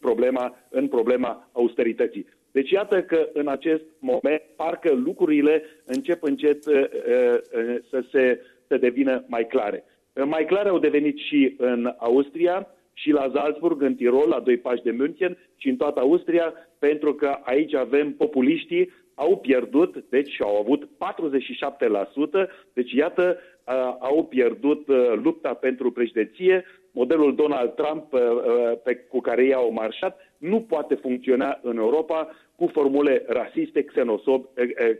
problema, în problema austerității. Deci iată că în acest moment parcă lucrurile încep încet uh, uh, să se să devină mai clare. Mai clare au devenit și în Austria, și la Salzburg, în Tirol, la doi pași de München și în toată Austria, pentru că aici avem populiștii, au pierdut, deci au avut 47%, deci iată, au pierdut lupta pentru președinție, modelul Donald Trump pe, cu care ei au marșat nu poate funcționa în Europa cu formule rasiste,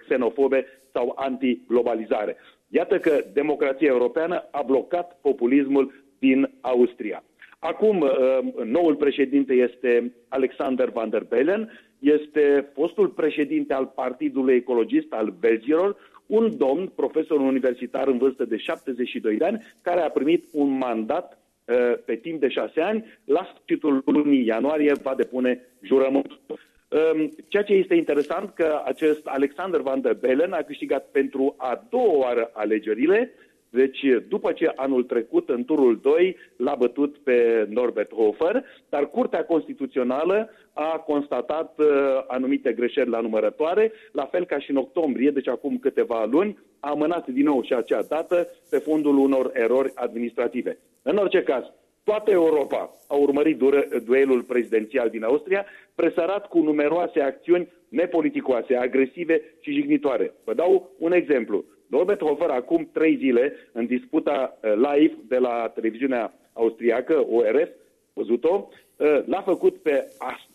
xenofobe sau antiglobalizare. Iată că democrația europeană a blocat populismul din Austria. Acum, uh, noul președinte este Alexander Van der Bellen, este fostul președinte al Partidului Ecologist al Belgilor, un domn, profesor universitar în vârstă de 72 de ani, care a primit un mandat uh, pe timp de șase ani. La sfârșitul lunii ianuarie va depune jurământul. Um, ceea ce este interesant că acest Alexander Van der Bellen a câștigat pentru a doua oară alegerile, deci, după ce anul trecut, în turul 2, l-a bătut pe Norbert Hofer, dar Curtea Constituțională a constatat uh, anumite greșeli la numărătoare, la fel ca și în octombrie, deci acum câteva luni, a amânat din nou și acea dată pe fondul unor erori administrative. În orice caz, toată Europa a urmărit duelul prezidențial din Austria, presărat cu numeroase acțiuni nepoliticoase, agresive și jignitoare. Vă dau un exemplu. Norbert Hofer acum trei zile în disputa uh, live de la televiziunea austriacă ORF, văzut-o, uh, l-a făcut pe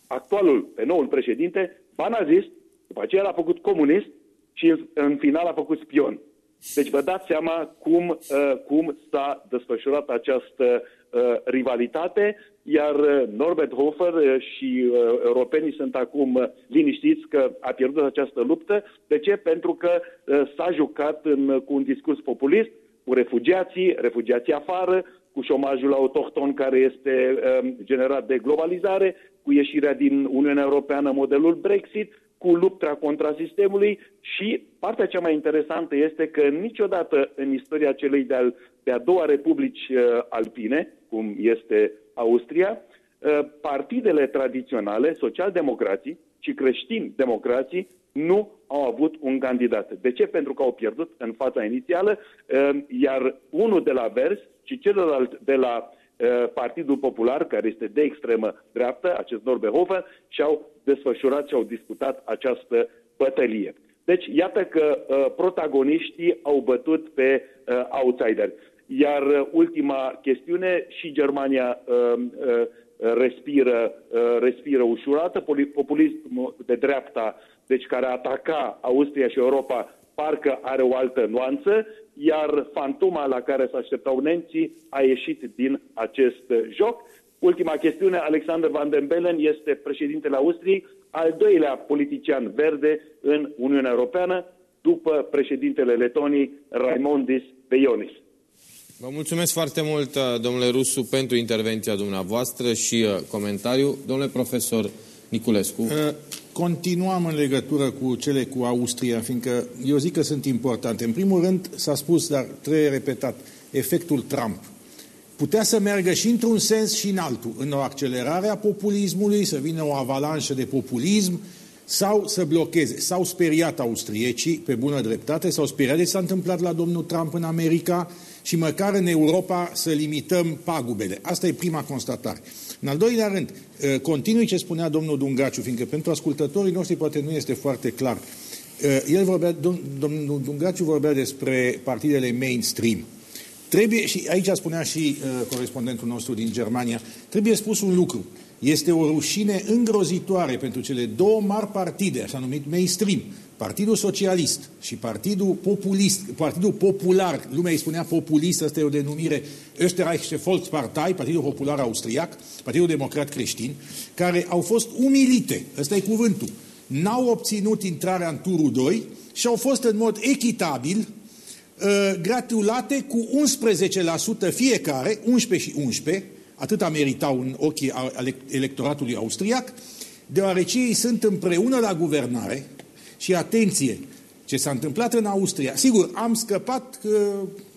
actualul, pe noul președinte, banazist, după aceea l-a făcut comunist și în final a făcut spion. Deci vă dați seama cum, uh, cum s-a desfășurat această rivalitate, iar Norbert Hofer și europenii sunt acum liniștiți că a pierdut această luptă. De ce? Pentru că s-a jucat în, cu un discurs populist, cu refugiații, refugiații afară, cu șomajul autohton care este um, generat de globalizare, cu ieșirea din Uniunea Europeană, modelul Brexit, cu lupta contra sistemului și partea cea mai interesantă este că niciodată în istoria celei de-al, de-a doua republici uh, alpine, cum este Austria, uh, partidele tradiționale, social-democrații și creștini-democrații, nu au avut un candidat. De ce? Pentru că au pierdut în fața inițială, uh, iar unul de la Vers și celălalt de la uh, Partidul Popular, care este de extremă dreaptă, acest Norbehofer, și-au desfășurat și au discutat această bătălie. Deci, iată că uh, protagoniștii au bătut pe uh, outsideri. Iar uh, ultima chestiune, și Germania uh, uh, respiră, uh, respiră ușurată, populismul de dreapta, deci care ataca Austria și Europa, parcă are o altă nuanță, iar fantoma la care se așteptau nemții a ieșit din acest joc. Ultima chestiune, Alexander Van den Bellen este președintele Austriei, al doilea politician verde în Uniunea Europeană, după președintele Letoniei, Raimondis Peionis. Vă mulțumesc foarte mult, domnule Rusu, pentru intervenția dumneavoastră și uh, comentariu. Domnule profesor Niculescu. Uh, continuăm în legătură cu cele cu Austria, fiindcă eu zic că sunt importante. În primul rând, s-a spus, dar trebuie repetat, efectul Trump. Putea să meargă și într-un sens și în altul, în o accelerare a populismului, să vină o avalanșă de populism, sau să blocheze. S-au speriat austriecii, pe bună dreptate, s-au speriat de s-a întâmplat la domnul Trump în America și măcar în Europa să limităm pagubele. Asta e prima constatare. În al doilea rând, uh, continui ce spunea domnul Dungaciu, fiindcă pentru ascultătorii noștri poate nu este foarte clar. Uh, el vorbea, domnul Dungaciu vorbea despre partidele mainstream. Trebuie, și aici spunea și uh, corespondentul nostru din Germania, trebuie spus un lucru. Este o rușine îngrozitoare pentru cele două mari partide, așa numit mainstream, Partidul Socialist și Partidul Populist, Partidul Popular, lumea îi spunea populist, asta e o denumire, Österreichische Volkspartei, Partidul Popular Austriac, Partidul Democrat Creștin, care au fost umilite, ăsta e cuvântul, n-au obținut intrarea în turul 2 și au fost în mod echitabil uh, gratulate cu 11% fiecare, 11 și 11, atât meritau în ochii electoratului austriac, deoarece ei sunt împreună la guvernare, și atenție, ce s-a întâmplat în Austria. Sigur, am scăpat uh,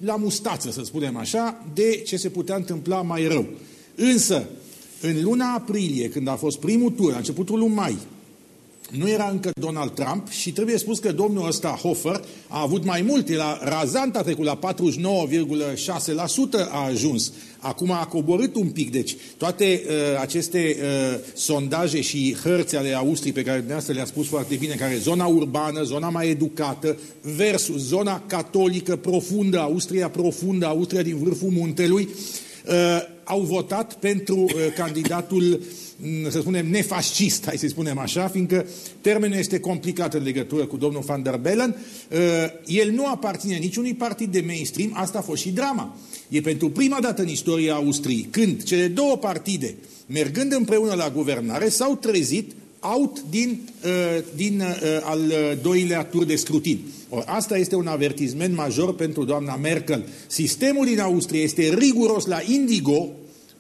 la mustață, să spunem așa, de ce se putea întâmpla mai rău. Însă, în luna aprilie, când a fost primul tur, la începutul lui mai, nu era încă Donald Trump și trebuie spus că domnul ăsta, Hofer, a avut mai mult, la razant a trecut la 49,6% a ajuns. Acum a coborât un pic, deci toate uh, aceste uh, sondaje și hărți ale Austriei pe care dumneavoastră le-a spus foarte bine, care zona urbană, zona mai educată, versus zona catolică profundă, Austria profundă, Austria din vârful muntelui, uh, au votat pentru uh, candidatul Mm, să spunem, nefascist, hai să spunem așa, fiindcă termenul este complicat în legătură cu domnul Van der Bellen. Uh, el nu aparține niciunui partid de mainstream, asta a fost și drama. E pentru prima dată în istoria Austriei, când cele două partide, mergând împreună la guvernare, s-au trezit out din, uh, din uh, al doilea tur de scrutin. Or, asta este un avertisment major pentru doamna Merkel. Sistemul din Austria este riguros la indigo,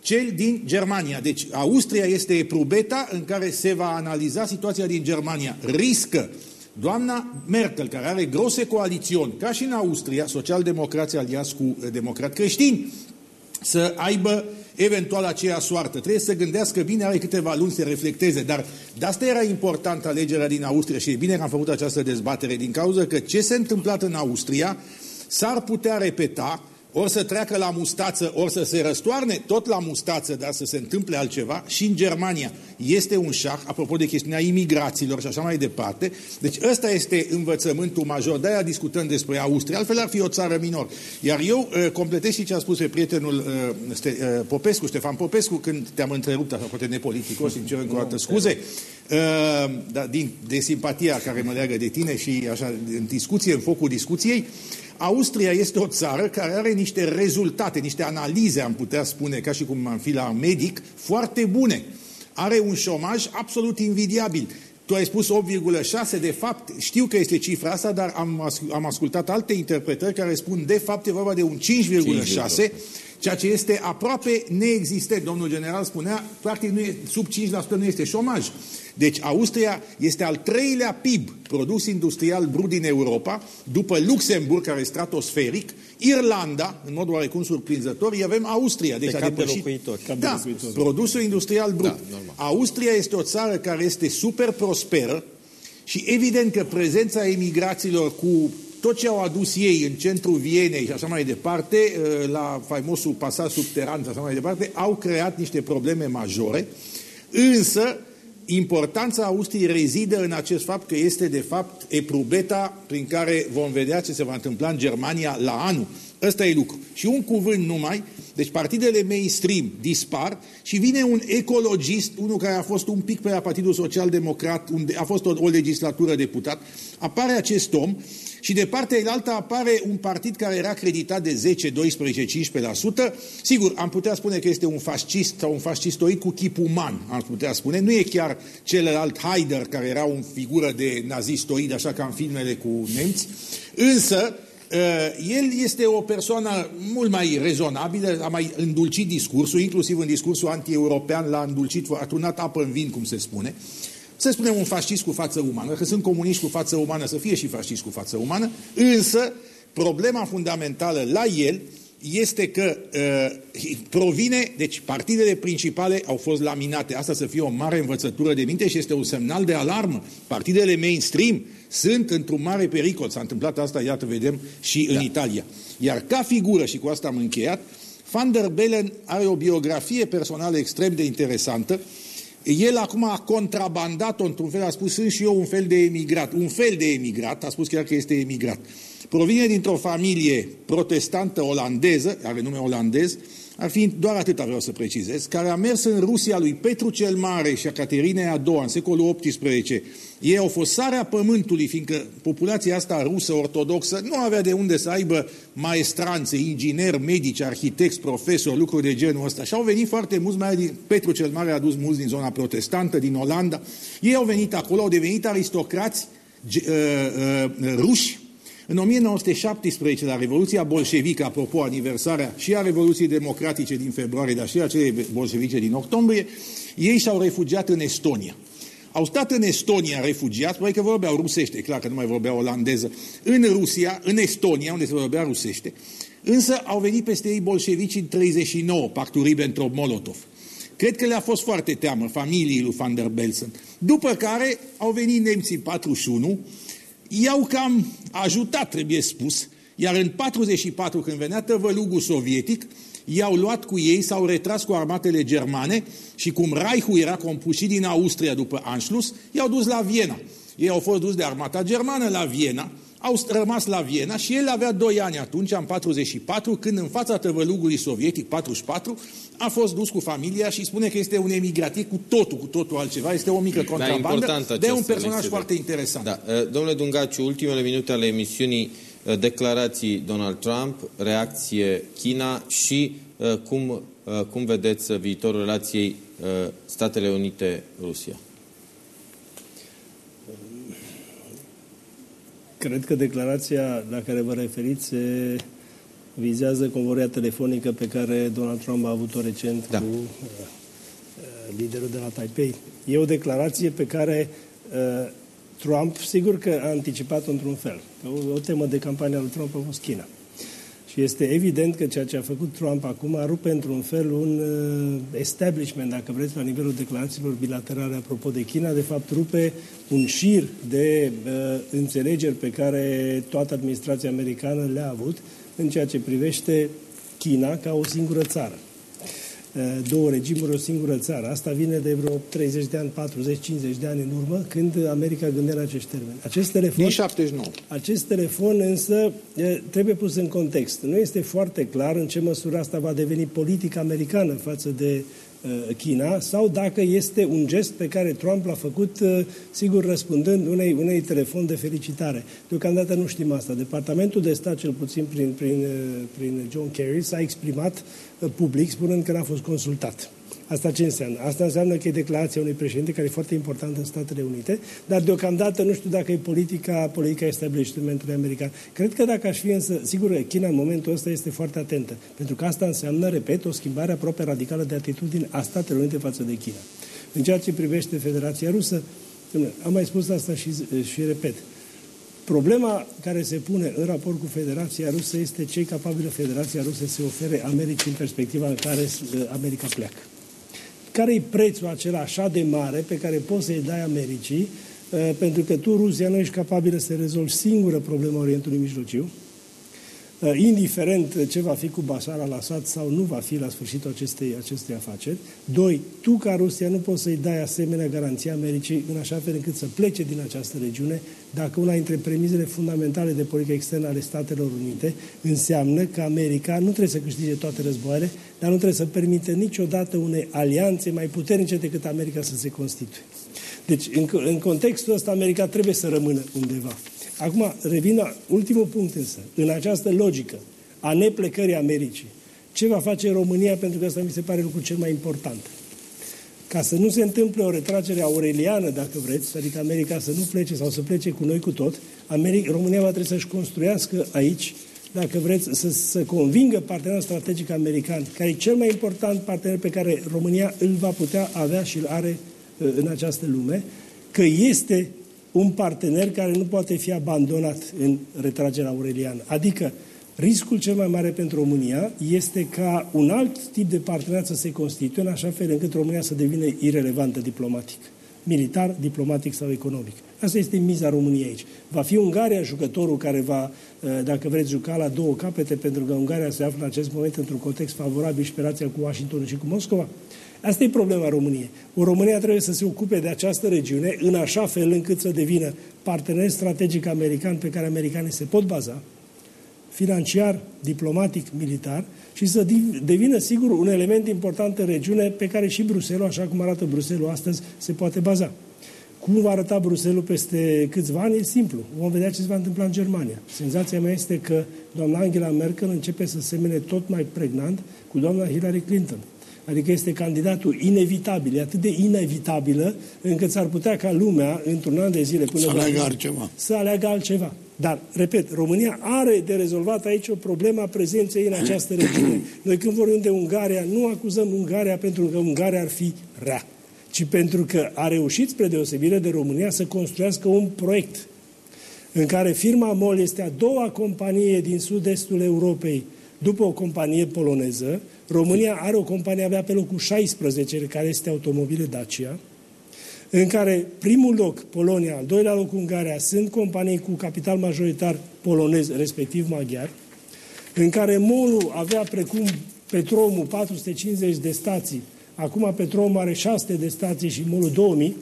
cel din Germania. Deci Austria este probeta în care se va analiza situația din Germania. Riscă doamna Merkel, care are grose coalițiuni, ca și în Austria, social-democrații aliați cu eh, democrat creștini, să aibă eventual aceea soartă. Trebuie să gândească bine, are câteva luni să reflecteze, dar de asta era important alegerea din Austria și e bine că am făcut această dezbatere din cauza că ce s-a întâmplat în Austria s-ar putea repeta ori să treacă la mustață, ori să se răstoarne tot la mustață, dar să se întâmple altceva. Și în Germania este un șah, apropo de chestiunea imigrațiilor și așa mai departe. Deci ăsta este învățământul major. De-aia discutăm despre Austria, altfel ar fi o țară minor. Iar eu uh, completez și ce a spus pe prietenul uh, Ste, uh, Popescu, Ștefan Popescu, când te-am întrerupt, așa poate nepoliticos, îmi cer încă o dată scuze, uh, da, din, de simpatia care mă leagă de tine și așa, în discuție, în focul discuției, Austria este o țară care are niște rezultate, niște analize, am putea spune, ca și cum am fi la medic, foarte bune. Are un șomaj absolut invidiabil. Tu ai spus 8,6, de fapt, știu că este cifra asta, dar am, am ascultat alte interpretări care spun, de fapt, e vorba de un 5,6, ceea ce este aproape neexistent. Domnul general spunea, practic nu e, sub 5% nu este șomaj. Deci Austria este al treilea PIB, produs industrial brut din Europa, după Luxemburg, care e stratosferic, Irlanda, în mod oarecum surprinzător, avem Austria. Deci Pe a depășit... De da, de produsul industrial brut. Da, Austria este o țară care este super prosperă și evident că prezența emigraților cu tot ce au adus ei în centrul Vienei și așa mai departe, ă, la faimosul pasaj subteran și așa mai departe, au creat niște probleme majore, însă Importanța Austriei rezidă în acest fapt că este, de fapt, eprubeta prin care vom vedea ce se va întâmpla în Germania la anul. Ăsta e lucru. Și un cuvânt numai, deci partidele mainstream dispar și vine un ecologist, unul care a fost un pic pe la Partidul Social Democrat, unde a fost o, o legislatură deputat, apare acest om și de partea elaltă apare un partid care era creditat de 10, 12, 15%. Sigur, am putea spune că este un fascist sau un fascistoid cu chip uman, am putea spune. Nu e chiar celălalt Haider, care era un figură de nazistoid, așa ca în filmele cu nemți. Însă, uh, el este o persoană mult mai rezonabilă, a mai îndulcit discursul, inclusiv în discursul anti-european l-a îndulcit, a turnat apă în vin, cum se spune să spunem un fascist cu față umană, că sunt comuniști cu față umană, să fie și fascist cu față umană, însă problema fundamentală la el este că uh, provine, deci partidele principale au fost laminate. Asta să fie o mare învățătură de minte și este un semnal de alarmă. Partidele mainstream sunt într-un mare pericol. S-a întâmplat asta, iată, vedem, și da. în Italia. Iar ca figură, și cu asta am încheiat, Van der Bellen are o biografie personală extrem de interesantă, el acum a contrabandat-o într-un fel, a spus, sunt și eu un fel de emigrat. Un fel de emigrat, a spus chiar că este emigrat. Provine dintr-o familie protestantă olandeză, are nume olandez, ar fi doar atât vreau să precizez, care a mers în Rusia lui Petru cel Mare și a Caterinei a doua, în secolul XVIII. Ei au fost sarea pământului, fiindcă populația asta rusă ortodoxă nu avea de unde să aibă maestranțe, ingineri, medici, arhitecți, profesori, lucruri de genul ăsta. Și au venit foarte mulți, mai din Petru cel Mare a adus mulți din zona protestantă, din Olanda. Ei au venit acolo, au devenit aristocrați uh, uh, ruși, în 1917, la Revoluția Bolșevică, apropo, aniversarea și a Revoluției Democratice din februarie, dar și a celei bolșevice din octombrie, ei s-au refugiat în Estonia. Au stat în Estonia refugiați, probabil că vorbeau rusește, clar că nu mai vorbeau olandeză, în Rusia, în Estonia, unde se vorbea rusește, însă au venit peste ei bolșevici în 39, pactul Ribbentrop-Molotov. Cred că le-a fost foarte teamă familiei lui Van der Belsen. După care au venit nemții 41, i-au cam ajutat, trebuie spus, iar în 44, când venea tăvălugul sovietic, i-au luat cu ei, s-au retras cu armatele germane și cum Reichul era compus și din Austria după Anschluss, i-au dus la Viena. Ei au fost dus de armata germană la Viena, au rămas la Viena și el avea 2 ani atunci, în 44, când în fața tăvălugului sovietic, 44, a fost dus cu familia și spune că este un emigrat, cu totul, cu totul altceva, este o mică da, contrabandă, da, de un personaj foarte interesant. Da. Uh, domnule Dungaciu, ultimele minute ale emisiunii, uh, declarații Donald Trump, reacție China și uh, cum, cum vedeți viitorul relației Statele Unite-Rusia? Cred că declarația la care vă referiți se vizează convoria telefonică pe care Donald Trump a avut-o recent da. cu uh, uh, liderul de la Taipei. E o declarație pe care uh, Trump, sigur că a anticipat într-un fel. O, o temă de campanie al Trump a fost China. Și este evident că ceea ce a făcut Trump acum rupe într-un fel un uh, establishment, dacă vreți, la nivelul declarațiilor bilaterale apropo de China, de fapt rupe un șir de uh, înțelegeri pe care toată administrația americană le-a avut în ceea ce privește China ca o singură țară. Eh, două regimuri, o singură țară. Asta vine de vreo 30 de ani, 40, 50 de ani în urmă, când America gândea la acești termeni. Acest telefon, Din 79. Acest telefon însă eh, trebuie pus în context. Nu este foarte clar în ce măsură asta va deveni politica americană față de uh, China sau dacă este un gest pe care Trump l-a făcut, uh, sigur, răspundând unei, unei telefon de felicitare. Deocamdată nu știm asta. Departamentul de stat, cel puțin prin, prin, uh, prin John Kerry, s-a exprimat public spunând că n-a fost consultat. Asta ce înseamnă? Asta înseamnă că e declarația unui președinte care e foarte important în Statele Unite, dar deocamdată nu știu dacă e politica, politica establishmentului american. Cred că dacă aș fi însă, sigur, China în momentul ăsta este foarte atentă, pentru că asta înseamnă, repet, o schimbare aproape radicală de atitudine a Statelor Unite față de China. În ceea ce privește Federația Rusă, am mai spus asta și, și repet, Problema care se pune în raport cu Federația Rusă este ce capabilă Federația Rusă să ofere Americii în perspectiva în care America pleacă. Care e prețul acela așa de mare pe care poți să-i dai Americii uh, pentru că tu, Rusia, nu ești capabilă să rezolvi singură problema Orientului Mijlociu, Uh, indiferent ce va fi cu Bashar al-Assad sau nu va fi la sfârșitul acestei, acestei afaceri. Doi, tu ca Rusia nu poți să-i dai asemenea garanție Americii în așa fel încât să plece din această regiune dacă una dintre premizele fundamentale de politică externă ale Statelor Unite înseamnă că America nu trebuie să câștige toate războaiele, dar nu trebuie să permită niciodată unei alianțe mai puternice decât America să se constituie. Deci, în, în contextul ăsta, America trebuie să rămână undeva. Acum, revin la ultimul punct însă. În această logică a neplecării Americii, ce va face România? Pentru că asta mi se pare lucrul cel mai important. Ca să nu se întâmple o retragere aureliană, dacă vreți, adică America să nu plece sau să plece cu noi cu tot, America, România va trebui să-și construiască aici, dacă vreți, să, să convingă partenerul strategic american, care e cel mai important partener pe care România îl va putea avea și îl are uh, în această lume, că este un partener care nu poate fi abandonat în retragerea aureliană. Adică, riscul cel mai mare pentru România este ca un alt tip de parteneriat să se constituie în așa fel încât România să devină irelevantă diplomatic militar, diplomatic sau economic. Asta este miza României aici. Va fi Ungaria jucătorul care va, eh, dacă vreți, juca la două capete, pentru că Ungaria se află în acest moment într-un context favorabil și pe relația cu Washington și cu Moscova? Asta e problema României. O România trebuie să se ocupe de această regiune în așa fel încât să devină partener strategic american pe care americanii se pot baza, financiar, diplomatic, militar, și să devină, sigur, un element important în regiune pe care și Bruselul, așa cum arată Bruselul astăzi, se poate baza. Cum va arăta Bruselul peste câțiva ani? E simplu. Vom vedea ce se va întâmpla în Germania. Senzația mea este că doamna Angela Merkel începe să semene tot mai pregnant cu doamna Hillary Clinton. Adică este candidatul inevitabil, e atât de inevitabilă încât s-ar putea ca lumea, într-un an de zile, până să aleagă altceva. Să aleagă altceva. Dar, repet, România are de rezolvat aici o problemă a prezenței în această regiune. Noi când vorbim de Ungaria, nu acuzăm Ungaria pentru că Ungaria ar fi rea, ci pentru că a reușit, spre deosebire de România, să construiască un proiect în care firma MOL este a doua companie din sud-estul Europei după o companie poloneză, România are o companie abia pe locul 16, care este automobile Dacia, în care primul loc Polonia, al doilea loc Ungaria, sunt companii cu capital majoritar polonez, respectiv maghiar, în care MOL avea precum Petromul 450 de stații, acum Petromul are 600 de stații și MOL 2000,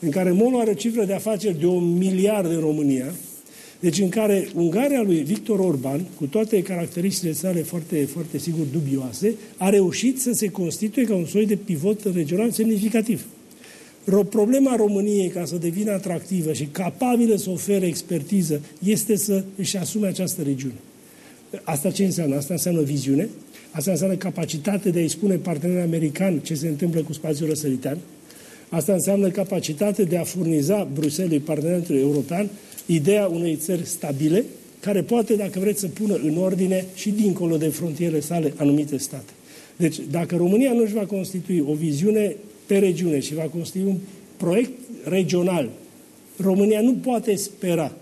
în care MOL are o cifră de afaceri de un miliard în România, deci în care Ungaria lui Victor Orban, cu toate caracteristicile sale foarte, foarte sigur dubioase, a reușit să se constituie ca un soi de pivot regional semnificativ. Problema României ca să devină atractivă și capabilă să ofere expertiză este să își asume această regiune. Asta ce înseamnă? Asta înseamnă viziune, asta înseamnă capacitate de a-i spune partenerul american ce se întâmplă cu spațiul răsăritean, asta înseamnă capacitate de a furniza Bruselului, partenerului european, ideea unei țări stabile, care poate, dacă vreți, să pună în ordine și dincolo de frontierele sale anumite state. Deci, dacă România nu își va constitui o viziune pe regiune și va constitui un proiect regional, România nu poate spera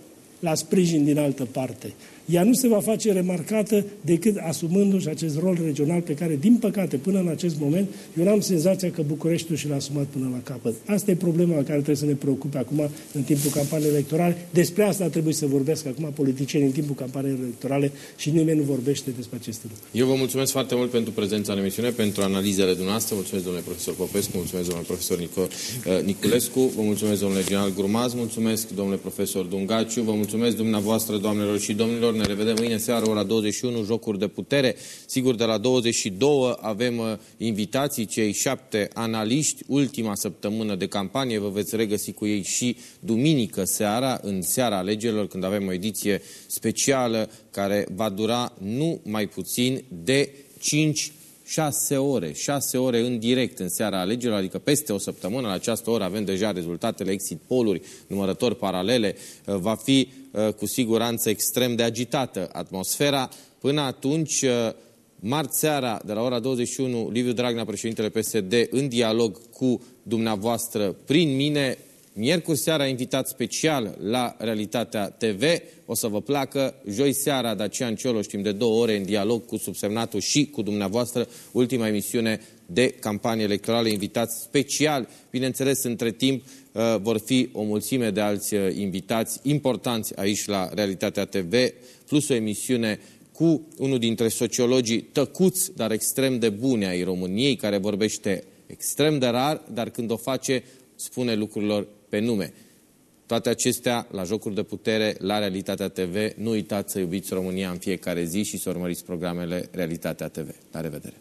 la sprijin din altă parte ea nu se va face remarcată decât asumându-și acest rol regional pe care, din păcate, până în acest moment, eu n-am senzația că Bucureștiul și l-a asumat până la capăt. Asta e problema care trebuie să ne preocupe acum în timpul campaniei electorale. Despre asta trebuie să vorbească acum politicieni în timpul campaniei electorale și nimeni nu vorbește despre aceste lucruri. Eu vă mulțumesc foarte mult pentru prezența în emisiune, pentru analizele dumneavoastră. Mulțumesc, domnule profesor Popescu, mulțumesc, domnule profesor Nico, uh, Niculescu, vă mulțumesc, domnule general Grumaz, mulțumesc, domnule profesor Dungaciu, vă mulțumesc mulțumesc dumneavoastră, doamnelor și domnilor. Ne revedem mâine seară, ora 21, Jocuri de Putere. Sigur, de la 22 avem uh, invitații, cei șapte analiști, ultima săptămână de campanie. Vă veți regăsi cu ei și duminică seara, în seara alegerilor, când avem o ediție specială care va dura nu mai puțin de 5 șase ore, șase ore în direct în seara alegerilor, adică peste o săptămână, la această oră avem deja rezultatele exit poluri, numărători paralele, uh, va fi uh, cu siguranță extrem de agitată atmosfera. Până atunci, uh, marți seara, de la ora 21, Liviu Dragnea, președintele PSD, în dialog cu dumneavoastră prin mine, Miercuri seara invitat special la Realitatea TV. O să vă placă. Joi seara, Dacian Cioloș, timp de două ore în dialog cu subsemnatul și cu dumneavoastră. Ultima emisiune de campanie electorală, invitați special. Bineînțeles, între timp uh, vor fi o mulțime de alți uh, invitați importanți aici la Realitatea TV, plus o emisiune cu unul dintre sociologii tăcuți, dar extrem de bune ai României, care vorbește extrem de rar, dar când o face, spune lucrurilor pe nume. Toate acestea la jocuri de putere, la Realitatea TV. Nu uitați să iubiți România în fiecare zi și să urmăriți programele Realitatea TV. La revedere!